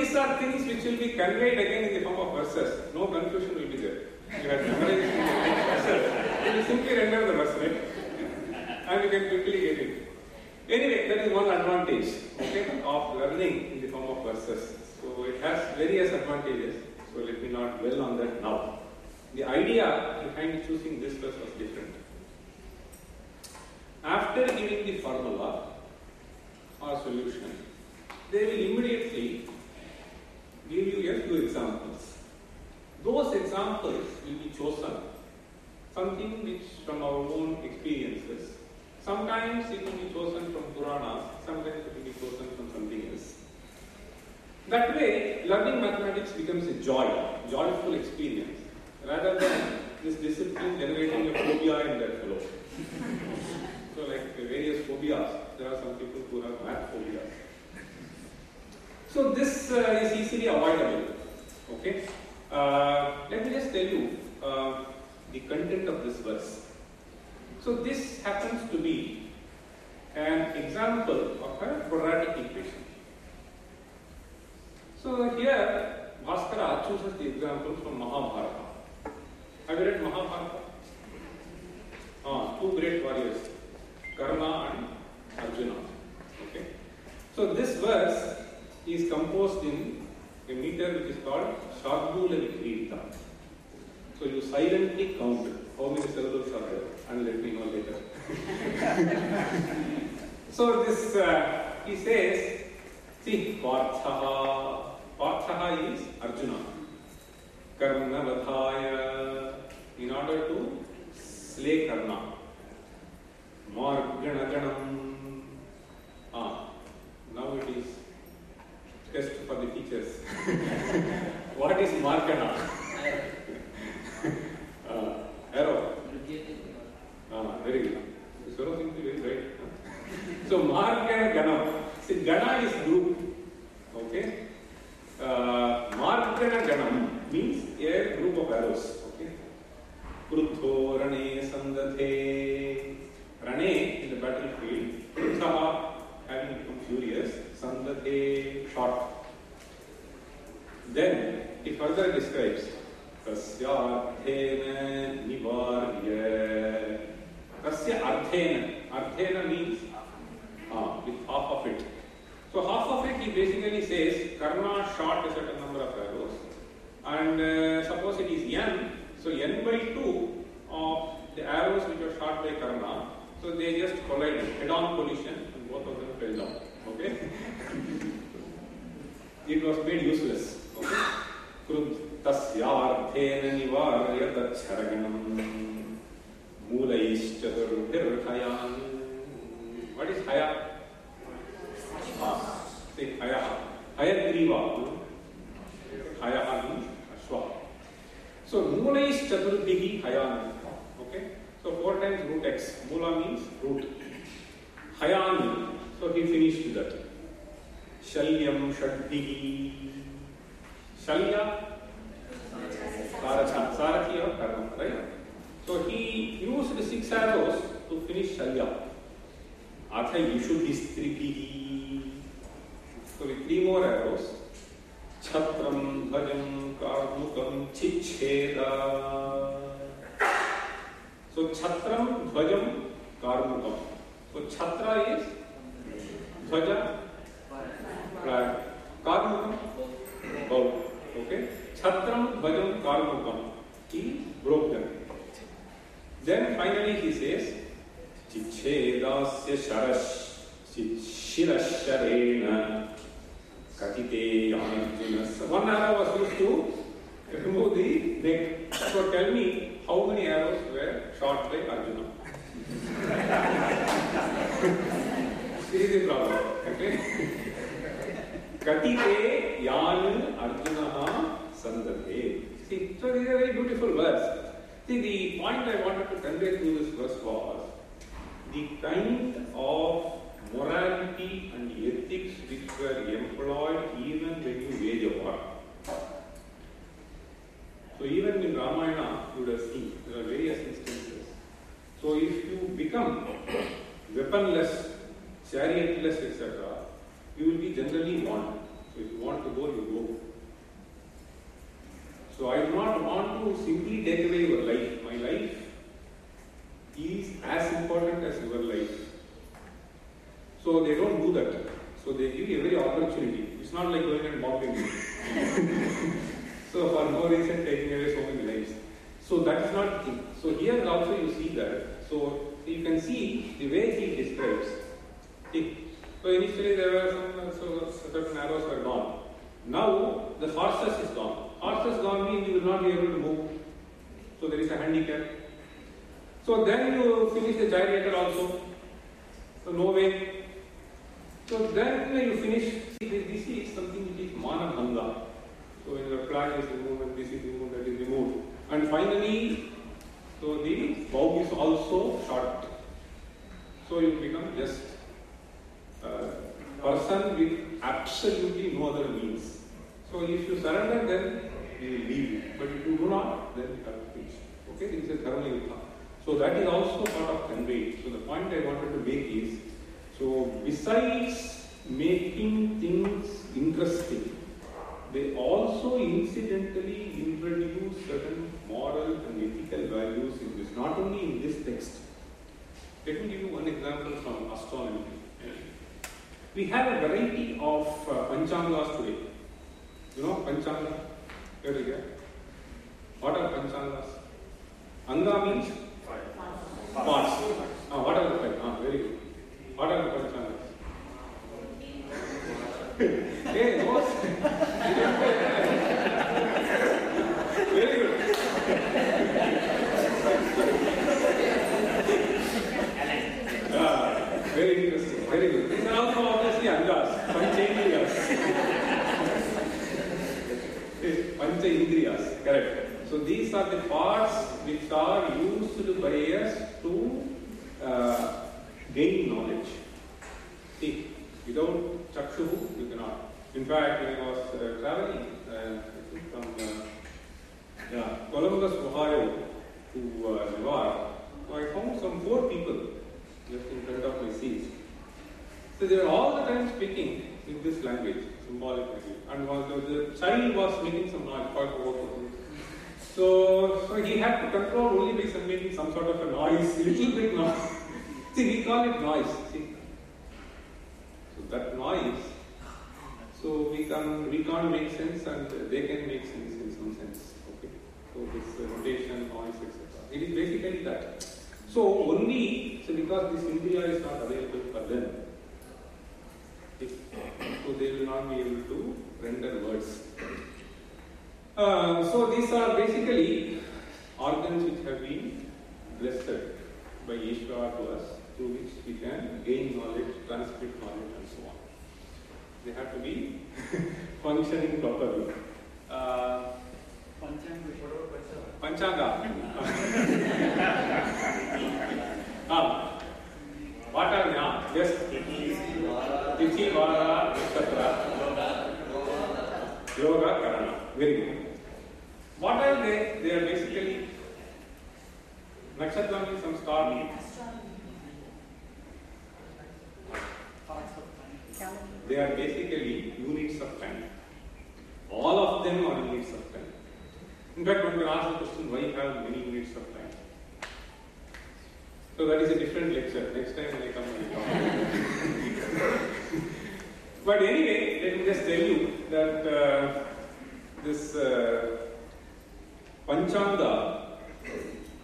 these are things which will be conveyed again in the form of verses. No confusion will be there. You have memorized verses. You will simply render the verse, right? And you can quickly get it. Anyway, that is one advantage okay, of learning in the form of verses. So it has various advantages. So let me not dwell on that now. The idea behind choosing this verse was different. After giving the formula or solution, they will immediately give you a few examples. Those examples will be chosen, something which from our own experiences. Sometimes it will be chosen from Puranas, sometimes it will be chosen from something else. That way, learning mathematics becomes a joy, joyful experience, rather than this discipline generating a phobia in that fellow. so, like various phobias, there are some people who have math phobias. So this uh, is easily avoidable. Okay. Uh, let me just tell you uh, the content of this verse. So this happens to be an example of a quadratic equation. So here Bhaskara chooses the example from Mahabharata. Have you read Mahabharata? Ah, two great warriors, Karna and Arjuna. Okay. So this verse is composed in a meter which is called Shardula Vikrita. So you silently count how many syllables are there and let me know later. so this, uh, he says, see, Parthaha, Parthaha is Arjuna. Karnavadhaya, in order to slay Karna. Marganaganam. Ah, now it is test for the teachers. what is Margana? uh, arrow. Ah, very good. To be very right. so Margana Ganam. See, Gana is group. Okay? Uh, Margana Ganam means a group of arrows. Okay? Kruddho Rane Sandate. Rane in the battlefield. Kruddha having become furious. Sandate shot. Then he further describes Tasya Nivarya. Tasya Arthena. Arthena means ah, with half of it. So half of it he basically says Karna shot a certain number of arrows and uh, suppose it is n, so n by 2 of the arrows which are shot by Karna, so they just collide head-on collision and both of them fell down. Okay? it was made useless. Okay? कृतस्यार्थेन निवार्य तच्छरगणम् मूलैश्चतुर्भिर्हयान् What is haya? Ah, say haya. Hayagriva. Haya means ashwa. So mula is chaturbihi hayan. Okay. So four times root x. Mula means root. Hayan. So he finished that. Shalyam shadbihi. Shalya. Sarathi. Sarathi or karma. Right. So he used six arrows to finish Shalya. अथ यिषुभिस्त्रिभिः So with three more arrows, Chhatram, Bhajam, Karmukam, Chicheda. So Chhatram, Bhajam, Karmukam. So Chhatra is Bhaja, flag. Karmukam, bow. Okay? Chhatram, Bhajam, Karmukam. He broke them. Then finally he says, चिच्छेदास्य शरश् शिरश्शरेण कथिते अर्जुनस्य one arrow was used to remove the neck. So tell me how many arrows were shot by Arjuna? Is the problem. Okay? Katite yan Arjuna sandate. See, so these are very beautiful words. See, the point I wanted to convey through this verse was the kind of morality and ethics which were employed even when you wage a war. So even in Ramayana, you would have seen there are various instances. So if you become weaponless, chariotless, etc., you will be generally warned. So if you want to go, you go. So I do not want to simply take away your life. My life is as important as your life. So they don't do that. So they give you every opportunity. It's not like going and bombing you. so for no reason taking away so many lives. So that is not the thing. So here also you see that. So you can see the way he describes. So initially there were some so certain arrows were gone. Now the horses is gone. Horses gone means you will not be able to move. So there is a handicap. So then you finish the charioteer also. So no way. So then you finish. This is something which is manabhanga. So in the flag is removed this is removed, that is removed. And finally, so the bow is also shot. So you become just a person with absolutely no other means. So if you surrender, then he will leave you. But if you do not, then you have to finish. Okay, this is dharma yuddha. So that is also part of convey. So the point I wanted to make is, so besides making things interesting, they also incidentally introduce certain moral and ethical values in this, not only in this text. Let me give you one example from astronomy. We have a variety of uh, panchangas today. You know panchanga? Do you? What are panchangas? Anga means parts. Ah, what are the five? Ah, very good. What are the panchangas? hey, those. Pancha Indriyas, correct. So these are the parts which are used by us to uh, gain knowledge. See, without chakshu, you cannot. In fact, when I was uh, traveling, uh, from uh, yeah, Columbus, Ohio to uh, Newark, I found some four people just in front of my seat. So they were all the time speaking in this language, symbolic language. And the, child was making some noise. So, so he had to control only by making some sort of a noise, little bit noise. see, we call it noise. See, so that noise. So we can we can't make sense, and they can make sense in some sense. Okay. So this uh, rotation, noise, etc. It is basically that. So only so because this Indriya is not available for them, if- so they will not be able to render words. Uh, so these are basically organs which have been blessed by Ishvara to us, through which we can gain knowledge, transmit knowledge, and so on. They have to be functioning properly. Uh, Panchanga. ah, what are they? Ah, yes. Tithi, Vara, Nakshatra, Yoga, Karana. Very good. What are they? They are basically Nakshatra means some star. They are basically units of time. All of them are units of time. In fact, when can ask the question, why have many units of time? So that is a different lecture. Next time when I come, I will talk. but anyway, let me just tell you that uh, this uh, Panchanga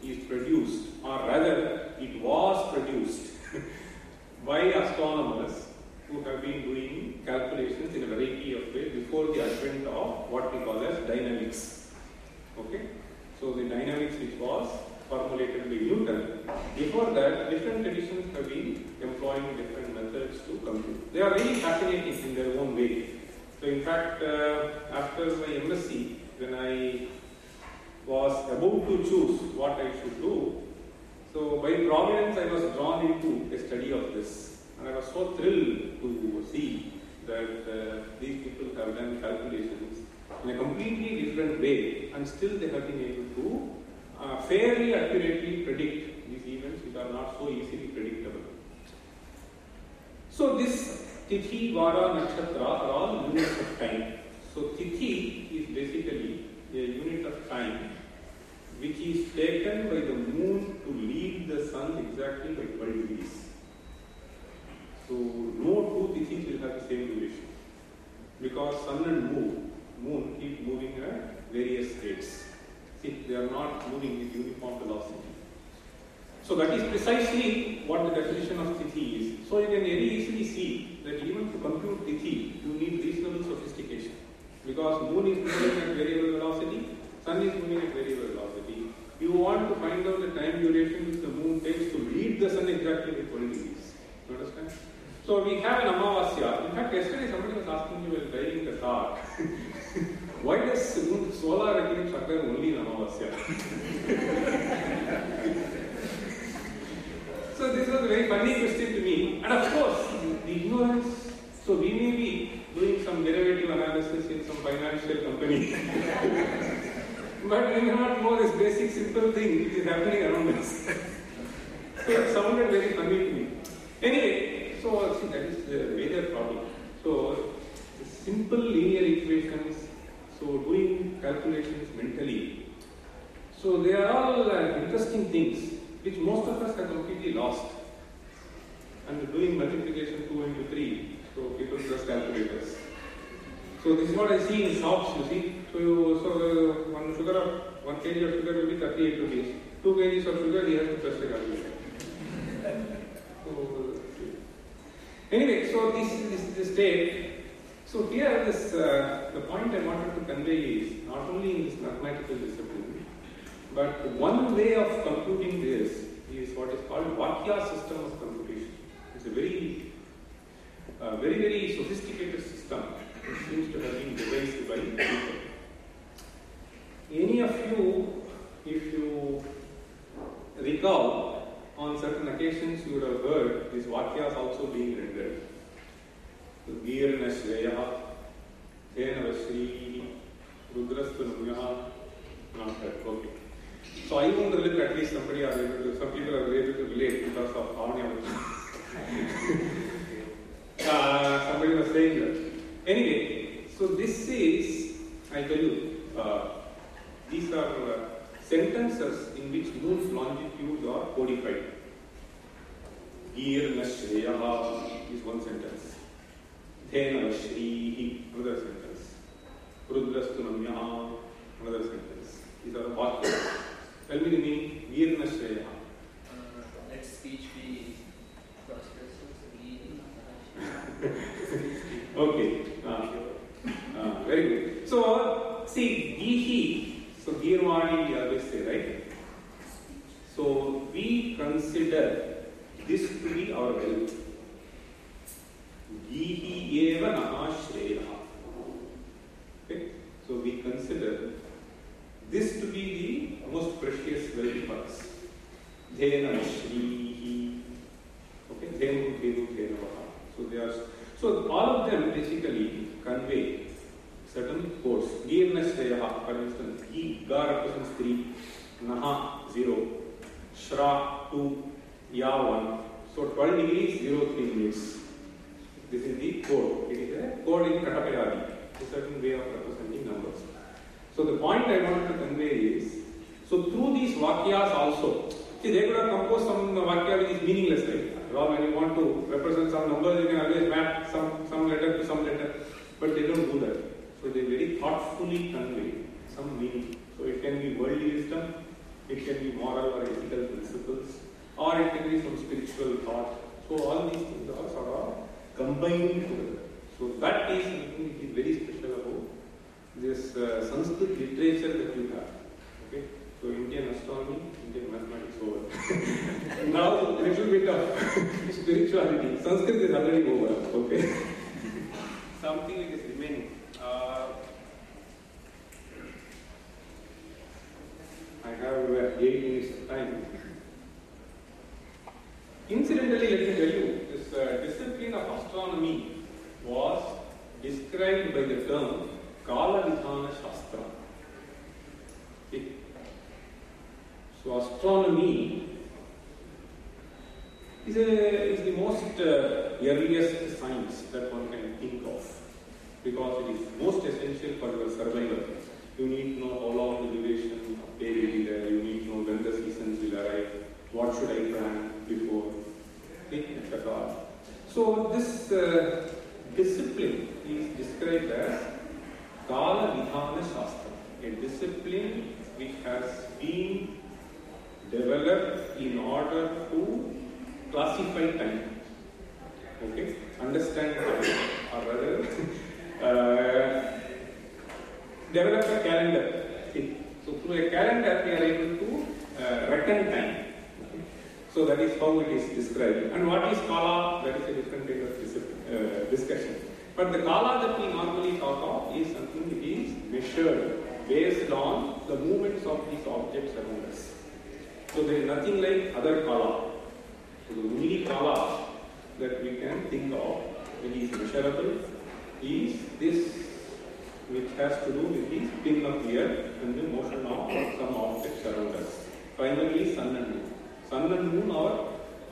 is produced, or rather, it was produced by astronomers who have been doing calculations in a variety of ways before the advent of what we call as dynamics. Okay? So the dynamics which was formulated by Newton, before that different traditions have been employing different methods to compute. They are really fascinating in their own way. So in fact, uh, after my MSc, when I was about to choose what I should do, so by providence I was drawn into a study of this. And I was so thrilled to see that uh, these people have done calculations in a completely different way and still they have been able to uh, fairly accurately predict these events which are not so easily predictable. So this Tithi, Vara, Nakshatra are all units of time. So Tithi is basically a unit of time which is taken by the moon to lead the sun exactly by 12 degrees. So no two Tithis will have the same duration because sun and moon, moon keep moving at various rates. See, they are not moving with uniform velocity. So that is precisely what the definition of Tithi is. So you can very easily see that even to compute Tithi, you need reasonable sophistication. Because moon is moving at variable velocity, sun is moving at variable velocity. You want to find out the time duration which the moon takes to lead the sun exactly with 20 degrees. You understand? So we have an Amavasya. In fact, yesterday somebody was asking me while driving the car, why does moon- solar eclipse occur only in Amavasya? So this was a very funny question to me. And of course, the ignorance, so we may be doing some derivative analysis in some financial company. but we may not know this basic simple thing which is happening around us. so it sounded very funny to me. Anyway, so see, that is the major problem. So simple linear equations, so doing calculations mentally. So they are all uh, interesting things which most of us have completely lost. And doing multiplication 2 into 3, so people just calculators. So this is what I see in shops, you see. So, you, so uh, one sugar of, one kg of sugar will be 38 rupees. 2 kgs of sugar, he has to press the calculator. so, anyway, so this is the state. So here, this uh, the point I wanted to convey is not only in this mathematical discipline, but one way of computing this is what is called Vakya system of computation. It's a very, uh, very, very sophisticated system which seems to have been devised by people. Any of you, if you recall, on certain occasions you would have heard these vakyas also being rendered. Virna Shreya, Dhenavashri, Rudrastu Namyaha, not that. So I won't relate, at least somebody are able to, some people are able to relate because of Avanya. uh, somebody was saying that. Anyway, so this is, I tell you, uh, these are uh, sentences in which moon's longitudes are codified. Gir Nashreya is one sentence. Dhena Shrihi, another sentence. Rudrastu Namyaha, another sentence. These are the. Tell me the meaning. Gir Nashreya. Uh, let speech be prosperous. Okay. Uh, uh, very good. So, see, Gihi, so Girvani we always say, right? So, we consider this to be our wealth. Gihi eva naha shreya. Okay? So, we consider this to be the most precious for us. Dhena shrihi. Okay? Dhenu, dhenu, dhenavaha. So, they are so all of them basically convey certain codes. Girna Shreyaha, for instance, Gi, Ga represents 3, Naha 0, Shra 2, Ya 1. So 12 degrees, 0, 3 minutes. This is the code. It is a code in Katapayadi, a certain way of representing numbers. So the point I wanted to convey is, so through these vakyas also, see they could have composed some vakya which is meaningless, right? Well, when you want to represent some numbers, you can always map some, some letter to some letter, but they don't do that. So they very thoughtfully convey some meaning. So it can be worldly wisdom, it can be moral or ethical principles, or it can be some spiritual thought. So all these things are sort of combined together. So that is something which is very special about this uh, Sanskrit literature that you have. So Indian astronomy, Indian mathematics over. now a little bit of spirituality. Sanskrit is already over. Okay? Something which is remaining. Uh, I have uh, eight minutes of time. Incidentally, let me tell you, this uh, discipline of astronomy was described by the term Kala Vidhana Shastra. Okay. So, astronomy is, a, is the most uh, earliest science that one can think of because it is most essential for your survival. You need to know how long the duration of day will be there, you need to know when the seasons will arrive, what should I plan before, etc. So, this uh, discipline is described as Kala Vidhana Shastra, a discipline which has been developed in order to classify time. Okay? Understand time, or rather, uh, develop a calendar. So through a calendar, we are able to uh, reckon time. So that is how it is described. And what is Kala? That is a different kind of uh, discussion. But the Kala that we normally talk of is something that is measured based on the movements of these objects around us. So there is nothing like other Kala. So the only Kala that we can think of that is measurable is this which has to do with the spin of the earth and the motion of some objects around us. Primarily sun and moon. Sun and moon are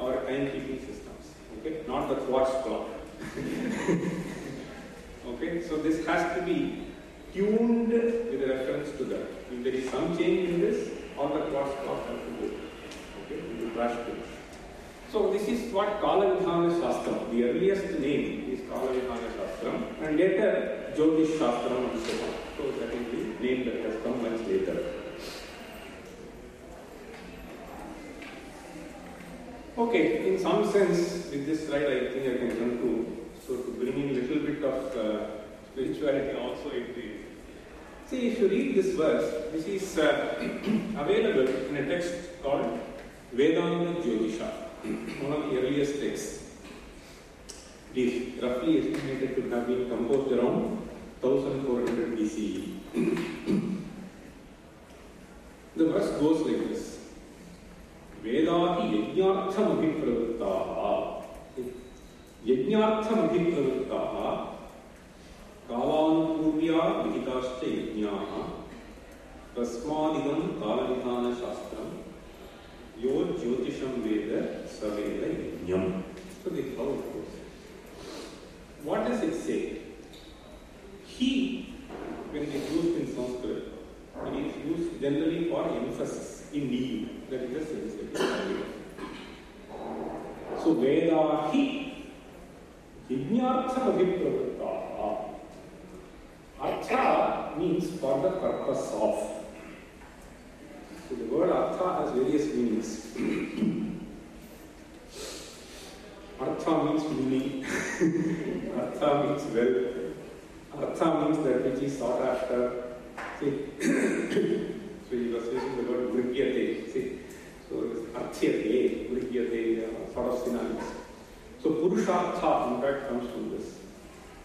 our timekeeping systems. Okay, not the quartz clock. okay, so this has to be tuned with reference to that. If there is some change in this, all the quartz clock has to go. So this is what Kalavidhana Shastram, the earliest name is Kalavidhana Shastram and later Jyotish Shastram and so on. So that is the name that has come much later. Okay, in some sense, with this slide, I think I can. So to bring in a little bit of uh, spirituality also into it. See, if you read this verse, this is uh, available in a text called Vedanta Jyotisha, one of the earliest texts. It is roughly estimated to have been composed around 1400 BCE. the verse goes like this Vedati Yajnartham Abhipravrittaha Yajnartham Abhipravrittaha कालानुपूर्व्या विहिताश्च यज्ञाः तस्मादिदं कालविधानशास्त्रम् यो ज्योतिषं वेद स वेद does it say? He, when it is used in Sanskrit, it is used generally for emphasis in need. That is the sense that it is having. So Vedahi Yajnartham Abhipravrittaha. Artha means for the purpose of. So the word Artha has various meanings. Artha means meaning. Artha means wealth. Artha means that which is sought after. See, so he was using the word vrigyate. So it is arthyate, vrigyate, sort of synonyms. So purushartha in fact comes from this.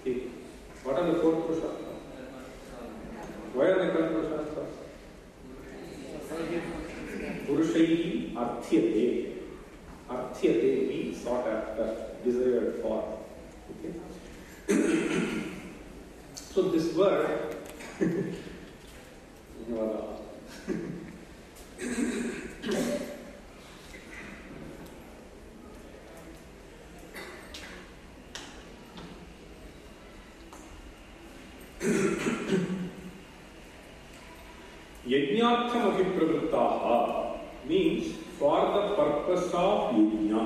See, what are the four purusharthas? Why are they called purusharthas? Purushaihi arthyate. Arthyate means sought after, desired for. Okay? so this word Yajnartham means for the purpose of yajna.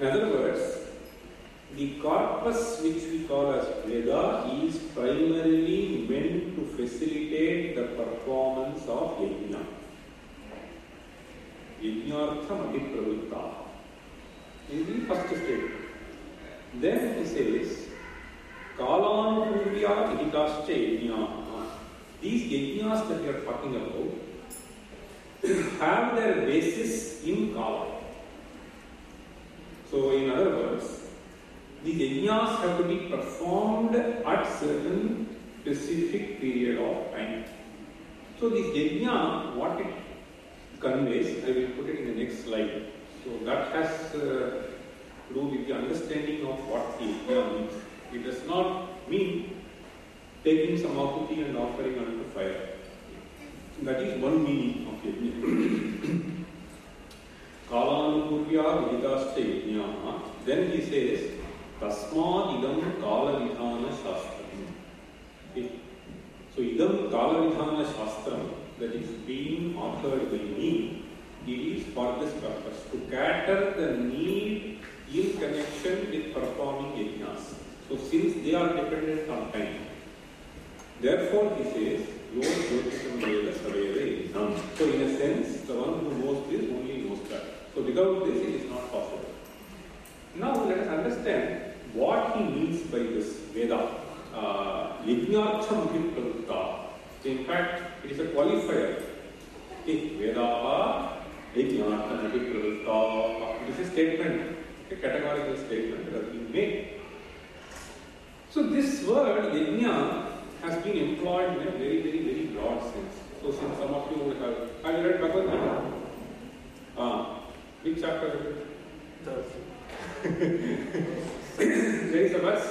In other words, the corpus which we call as Veda is primarily meant to facilitate the performance of yajna. Yajnartham abhipravrittaha. In the first statement. Then he says, Kalanupurvya vihitascha yajnaha. These yajnas that we are talking about have their basis in Kala. So, in other words, these yajnas have to be performed at certain specific period of time. So, this yajna, what it conveys, I will put it in the next slide. So, that has uh, to do with the understanding of what the yajna means. It does not mean taking some ahuti and offering unto fire. That is one meaning of yajna. Kalanupurvya vihitascha yajnaha. Then he says, Tasmad idam kalavidhana shastram. Okay. So idam kalavidhana shastram that is being offered by me, it is for this purpose, to cater the need in connection with performing yajnas. So since they are dependent on time, therefore he says, Yo Jyotisam Veda Saveda Idham. So in a sense, the one who knows this only knows that. So without this, it is not possible. Now let us understand what he means by this Veda. Uh, Yajnartham In fact, it is a qualifier. Vedaha Vipravutta. It is a statement, a categorical statement that has been made. So this word yajna has been employed in a very, very, very broad sense. So since some of you would have, have you read Bhagavad Gita? Ah, which chapter is it? there is a verse,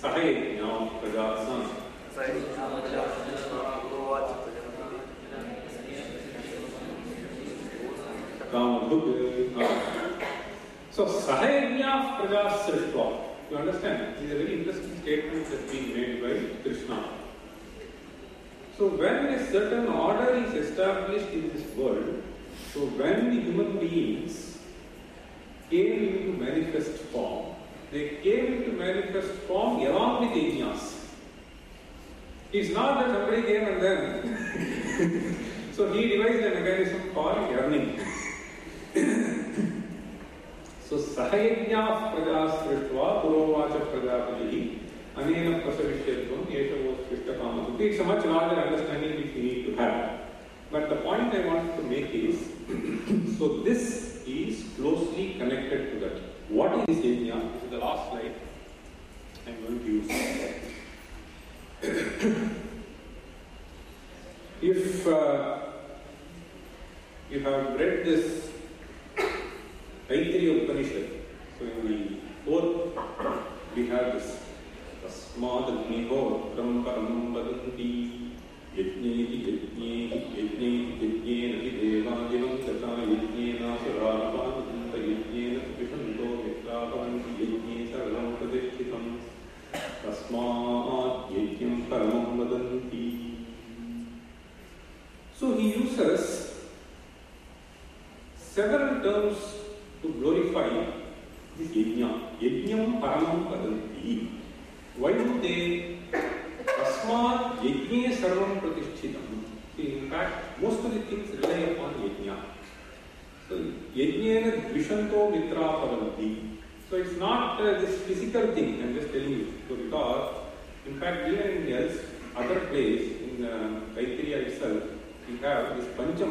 Sahayajna Prajasam. Kamadhuk. Ah. So Sahayajna Praja Srishtva. You understand? This is a very interesting statement that's being made by Krishna. So when a certain order is established in this world, so when the human beings came into manifest form, they came into manifest form along with yajnas. It's not that somebody came and then. so he devised a mechanism for earning. So Sahayajna Praja Srishtva Purovacha Prajapati Anena Prasavishyatvam Yesha Voskishta Kamadhuti. It's a much larger understanding which we need to have. But the point I want to make is, so this is closely connected to that. What is yajna? This is the last slide I'm going to use. if uh, you have read this Taittiriya Upanishad, so in the fourth we have this Pratishthitam. See, in fact, most of the things rely upon yajna. So, yajnena dvishanto mitra bhavanti. So, it's not uh, this physical thing, I'm just telling you. So, because, in fact, even in else, other place, in uh, Taittiriya itself, we have this Pancha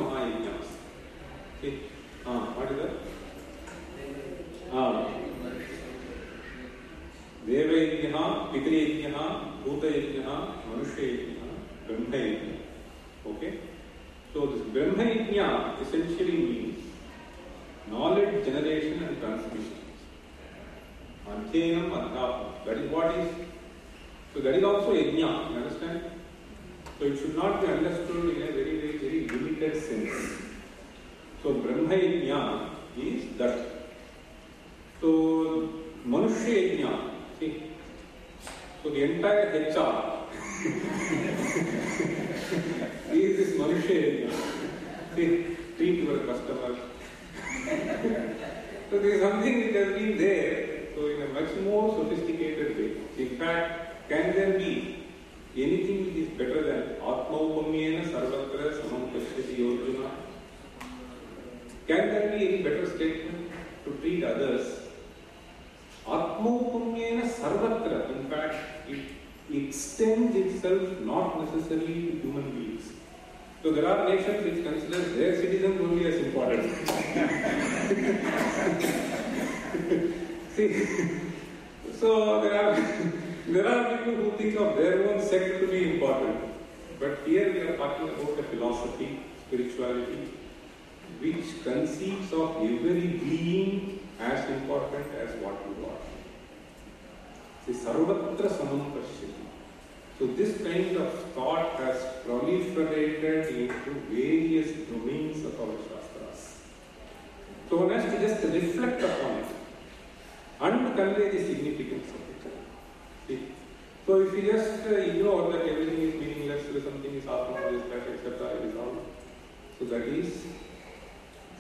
that is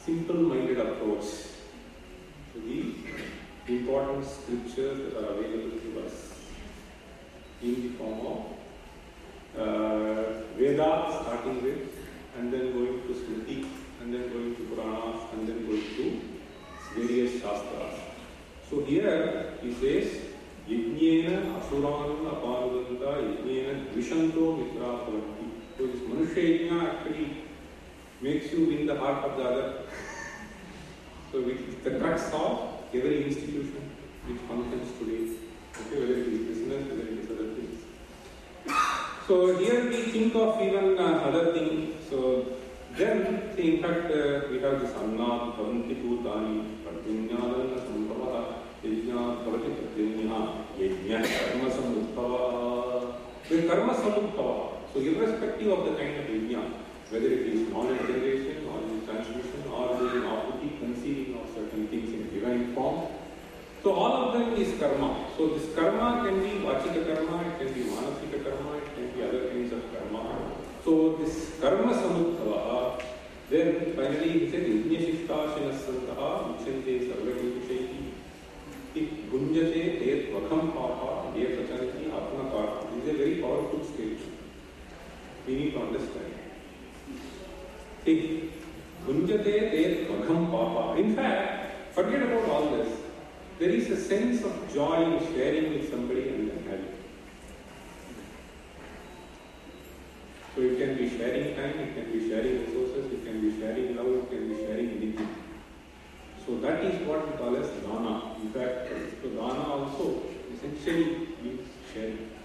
simple-minded approach to the important scriptures that are available to us in the form of uh, Veda starting with and then going to Smriti and then going to Puranas and then going to various Shastras. So here he says, Yajnena asuran aparudanta yajnena dvishanto mitra bhavanti. So this Manushya actually makes you win the heart of the other. So is the crux of every institution which functions today, okay, whether it is business, whether it is other things. So here we think of even uh, other things. So then, see, in fact, uh, we have this annat bhavanti bhutani pratinyadan sambhava yajna bhavati pratinya yajna karma samudbhava. So karma samudbhava. So irrespective of the kind of yajna, whether it is knowledge generation, knowledge transmission, or the ahuti conceiving of certain things in divine form. So all of them is karma. So this karma can be vachika karma, it can be manasika karma, it can be other kinds of karma. So this karma samudbhava, then finally he said yajnashishtashinassantaha uchante sarvakilvishaihi it gunjate te vakham papa ye prachanti atmakar. This is a very powerful statement. We need to understand. Papa. In fact, forget about all this. There is a sense of joy in sharing with somebody and having. So it can be sharing time, it can be sharing resources, it can be sharing love, it can be sharing anything. So that is what we call as dana. In fact, so dana also essentially means sharing.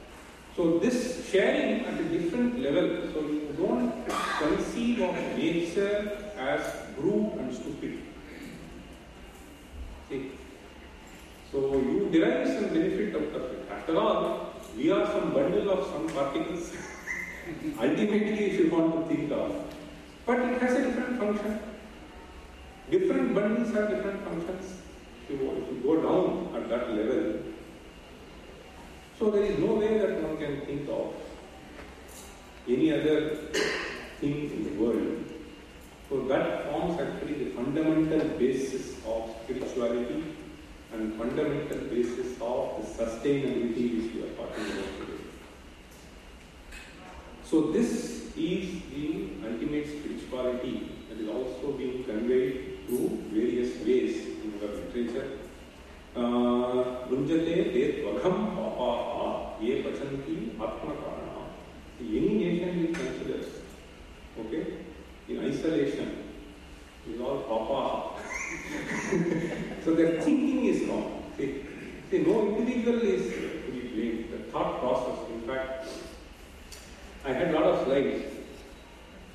So this sharing at a different level, so you don't conceive of nature as brute and stupid. See? So you derive some benefit out of it. After all, we are some bundle of some particles. Ultimately, if you want to think of, but it has a different function. Different bundles have different functions. If you, if you go down at that level, so there is no way that one can think of any other thing in the world. So that forms actually the fundamental basis of spirituality and fundamental basis of the sustainability which we are talking about today. So this is the ultimate spirituality that is also being conveyed through various ways in our literature. भुञ्जते ते त्वघं पापाः ये पचन्ति आत्मकारणा Any nation which considers, okay, in isolation, is all papa. so their thinking is wrong. See, see, no individual is to be blamed. The thought process, in fact, I had a lot of slides.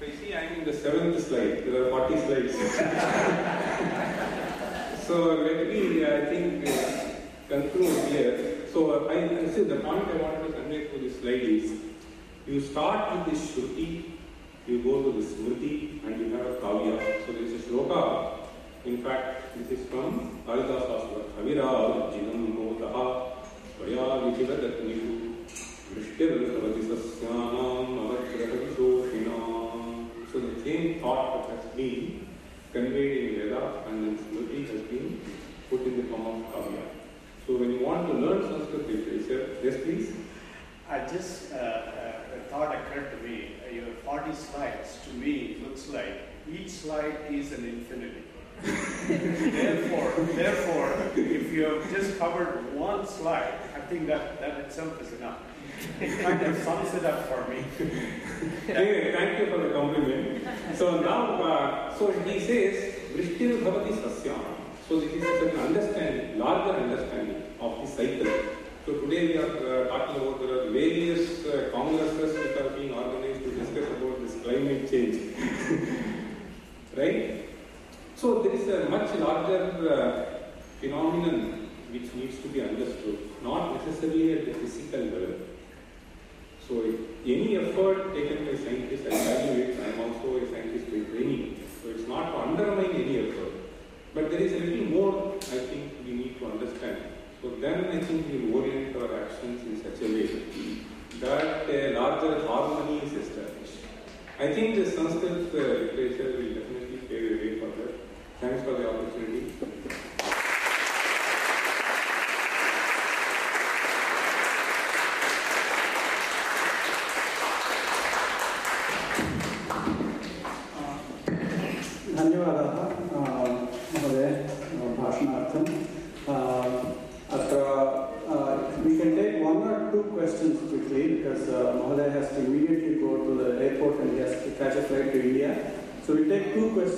So you see, I'm in the seventh slide. There are 40 slides. so let me, I think, uh, conclude here. So I, see the point I wanted to convey through this slide is, you start with the Shruti, you go to the Smriti, and you have a Kavya. So there is a shloka. In fact, this is from Kalidasasura. Avirajinam motaha svaya vichivadatnihu vrishtirvati sasyanam avajrahavishohinam. So the same thought that has been conveyed in Veda and then Smriti has been put in the form of Kavya. So when you want to learn Sanskrit literature, yes please. I just, uh, uh, a thought occurred to me. Uh, Your 40 slides, to me, it looks like each slide is an infinity. therefore, therefore, if you have just covered one slide, I think that, that itself is enough. Of sums it up for me. Anyway, thank you for the compliment. So now, uh, so he says, Vrishtir Bhavati Sasyam. So this is an understanding, larger understanding of the cycle. So today we are uh, talking about are various uh, congresses which are being organized to discuss about this climate change. right? So there is a much larger uh, phenomenon which needs to be understood, not necessarily at the physical level. So any effort taken by scientists, I value it. I am also a scientist by training. So it's not to undermine any effort. But there is a little more I think we need to understand. So then I think we orient our actions in such a way that a larger harmony is established. I think the Sanskrit uh, literature will definitely pave a way for that. Thanks for the opportunity.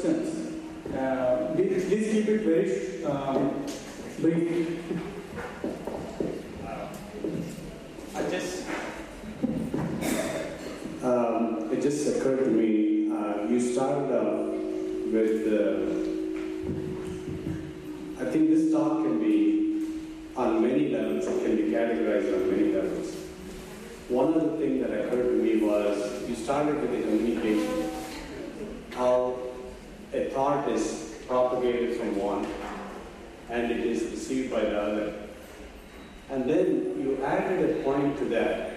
Questions. Uh, please, please keep it very um, brief. I just, Um, it just occurred to me, uh, you started out with, uh, I think this talk can be on many levels, it can be categorized on many levels. One of the things that occurred to me was you started with the communication, how a thought is propagated from one and it is received by the other. And then you added a point to that.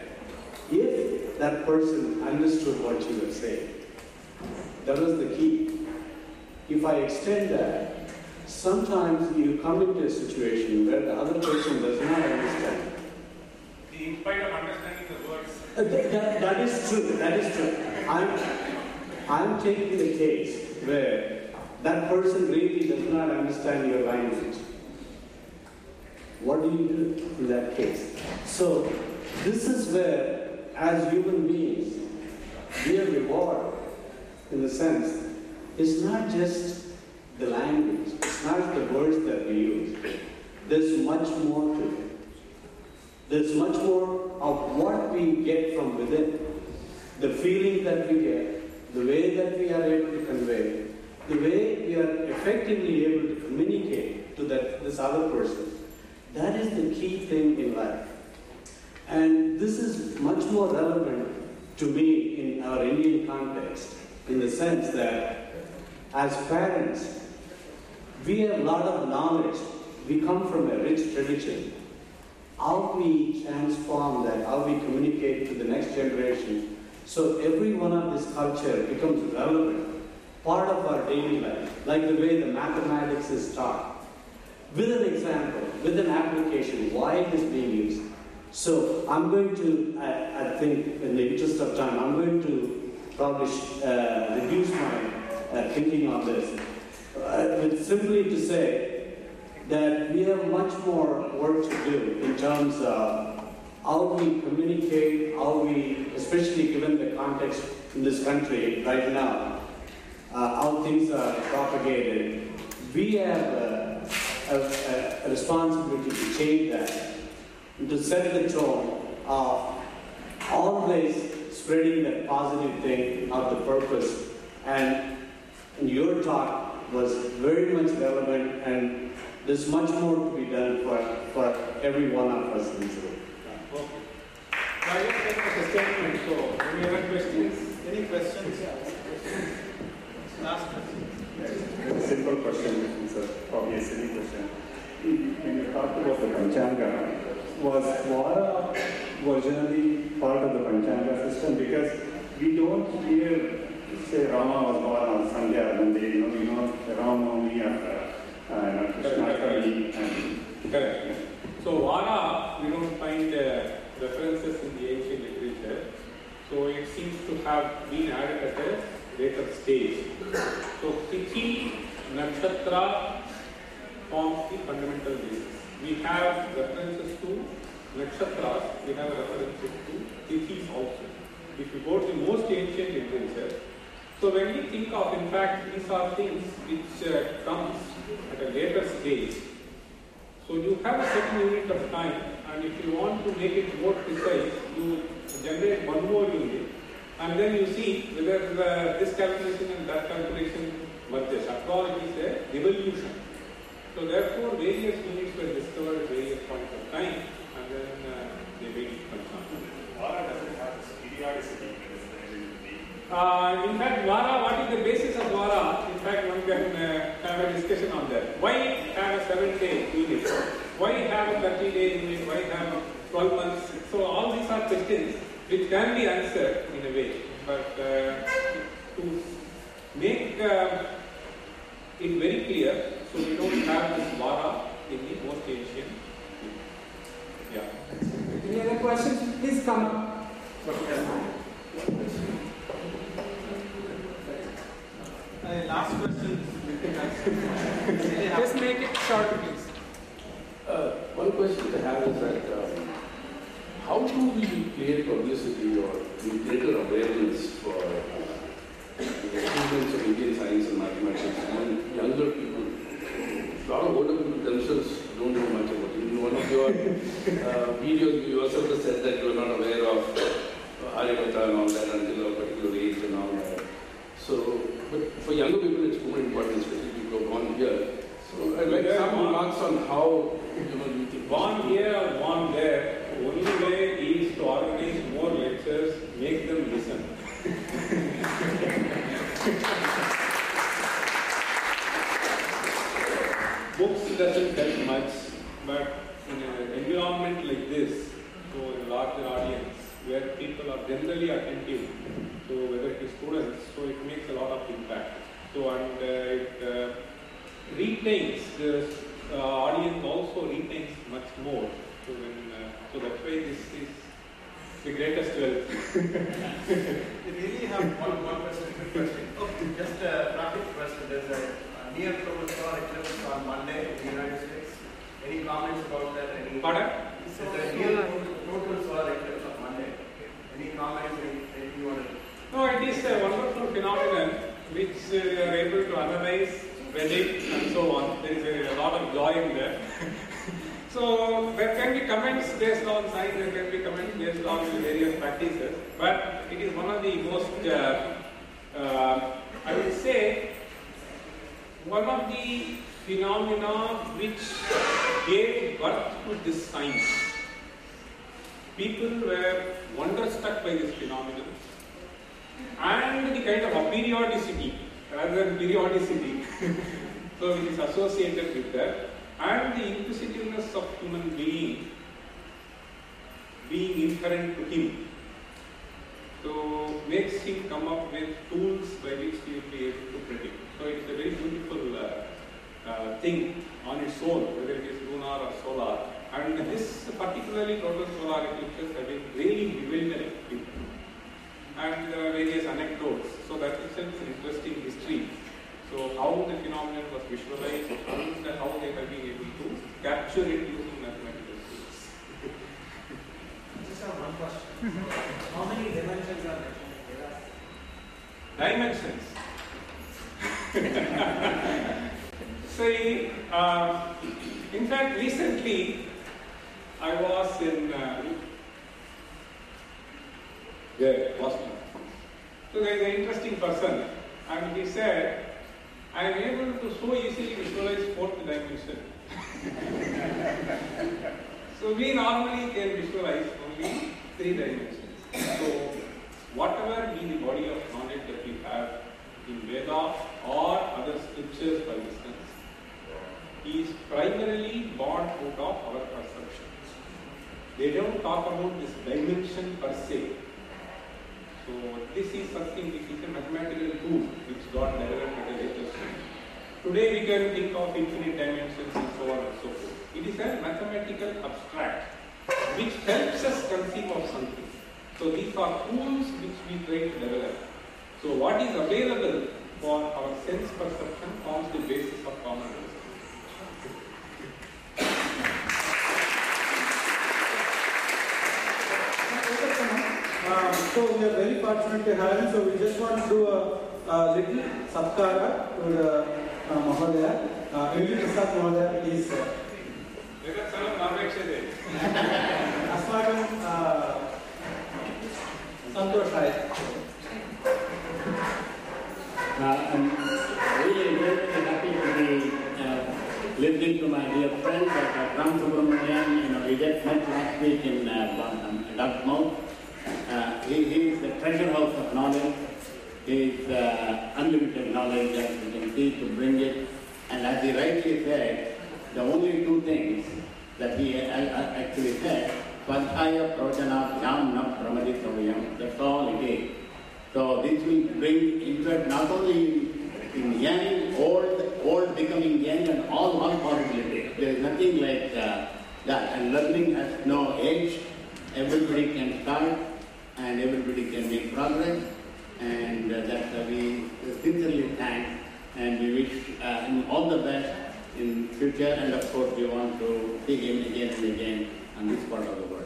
If that person understood what you were saying, that was the key. If I extend that, sometimes you come into a situation where the other person does not understand. In spite of understanding the words, Uh, th- that- that is true, that is true. I'm, I'm taking the case where that person really does not understand your language. What do you do in that case? So, this is where, as human beings, we are rewarded in the sense, it's not just the language, it's not the words that we use. There's much more to it. There's much more of what we get from within. The feeling that we get, the way that we are able to convey, the way we are effectively able to communicate to that, this other person. That is the key thing in life. And this is much more relevant to me in our Indian context, in the sense that as parents, we have a lot of knowledge. We come from a rich tradition. How we transform that, how we communicate to the next generation, so every one of this culture becomes relevant, part of our daily life, like the way the mathematics is taught. With an example, with an application, why it is being used. So I'm going to, I, I think, in the interest of time, I'm going to probably uh, reduce my uh, thinking on this. Uh, simply to say that we have much more work to do in terms of how we communicate, how we, especially given the context in this country right now, Uh, how things are propagated. We have uh, a, a, a responsibility to change that and to set the tone of always spreading that positive thing of the purpose. And, and your talk was very much relevant and there's much more to be done for, for every one of us in this room. Okay. Take a statement. So, any other questions? Any questions? Question. A simple question, it's a, probably a silly question. When you talked about the Panchanga, was Vara originally part of the Panchanga system? Because we don't hear, say, Rama was born on Sandhya, and they, you know, we know Ram Navami after uh, you know, Krishna Kali, and Correct. So, Vara, we don't find uh, references in the ancient literature. So, it seems to have been added at a So, Tithi, Nakshatra forms the fundamental basis. We have references to nakshatras, we have references to tithis also. If you go to the most ancient literature, so when we think of, in fact, these are things which uh, comes at a later stage. So you have a certain unit of time, and if you want to make it more precise, you generate one more unit, and then you see whether uh, this calculation and that calculation merges. After all, it is a revolution. So therefore, various units were discovered at various points of time, and then uh, they made it confirmed. Vara doesn't have periodicity that is there in Uh, in fact, Vara, what is the basis of Vara? In fact, one can uh, have a discussion on that. Why have a seven day unit? Why have a 30 day unit? Why have a 12 months? So, all these are questions which can be answered in a way. But uh, to make uh, it very clear, so we don't have this Vara in the most ancient. Yeah. Any other questions? Please come up. Uh, last question. Just make it short, please. Uh, one question I have is that um, how do we create publicity or greater awareness for uh, the students of Indian science and mathematics among younger people? A lot of older people themselves don't know much about it. In one of your uh, videos, you yourself said that you are not aware of uh, and all that until a particular age and all that. So, but for younger people, it's more important, especially people who are born here. So, I'd like some remarks on how you know you think. Born here born there, the only way is to organize more lectures, make them listen. Books doesn't help much, but in an environment like this, so a larger audience, where people are generally attentive, so whether it is students, so it makes a lot of impact. So and uh, it uh, retains the uh, audience also retains much more. So when so that's why this is the greatest wealth. We really have one, one question, quick question. Okay, just a rapid question. There's a, near total solar eclipse on Monday in the United States. Any comments about that? Any? Pardon? There's a near total solar eclipse on Monday. Any comments? Any, anything you want to? No, it is a wonderful phenomenon which uh, we are able to analyze, predict, and so on. There is a, lot of joy in that. so there can be comments based on science, there can be comments based on various practices, but it is one of the most, uh, uh, I would say, one of the phenomena which gave birth to this science. People were wonderstruck by this phenomenon. And the kind of aperiodicity rather than periodicity so it is associated with that and the inquisitiveness of human being being inherent to him so makes him come up with tools by which he will be able to predict. So it's a very beautiful uh, uh, thing on its own, whether it is lunar or solar. And this particularly total solar eclipses have been really bewildering people. And there are various anecdotes. So that itself is an interesting history. So how the phenomenon was visualized and how they have been able to capture it using mathematical tools. Just have one question. How many dimensions are there? dimensions. See, uh, in fact, recently I was in uh, yeah, Boston. So there is an interesting person, and he said, I am able to so easily visualize fourth dimension. so we normally can visualize only three dimensions. So whatever be the body of knowledge that we have in Veda or other scriptures, for instance, is primarily born out of our perceptions. They don't talk about this dimension per se. So this is something which is a mathematical tool which got developed at a later stage. Today we can think of infinite dimensions and so on and so forth. It is a mathematical abstract which helps us conceive of something. So these are tools which we try to develop. So what is available for our sense perception forms the basis of common wisdom. Um, so we are very fortunate to have him. So we just want to do a, a little satkara to the uh, Mahodaya. Uh, Ili Prasad Mahodaya, please. Uh, अस्माकं सन्तोषाय Uh, I'm really very happy to be uh, listening to my dear friend, Dr. Ram Subramanian. You know, we just met last week in uh, um, Dartmouth. Uh, he, he is the treasure house of knowledge. He is uh, unlimited knowledge, as you can see, to bring it. And as he rightly said, the only two things that he actually said, Svadhyaya Pravachana Yam Pramaditavyam, that's all it is. So this will bring interest not only in young, old, old becoming young and all, all possibilities. There is nothing like uh, that. And learning has no age. Everybody can start and everybody can make progress. And uh, that uh, we sincerely thank and we wish uh, him all the best in future. And of course, we want to see him again and again on this part of the world.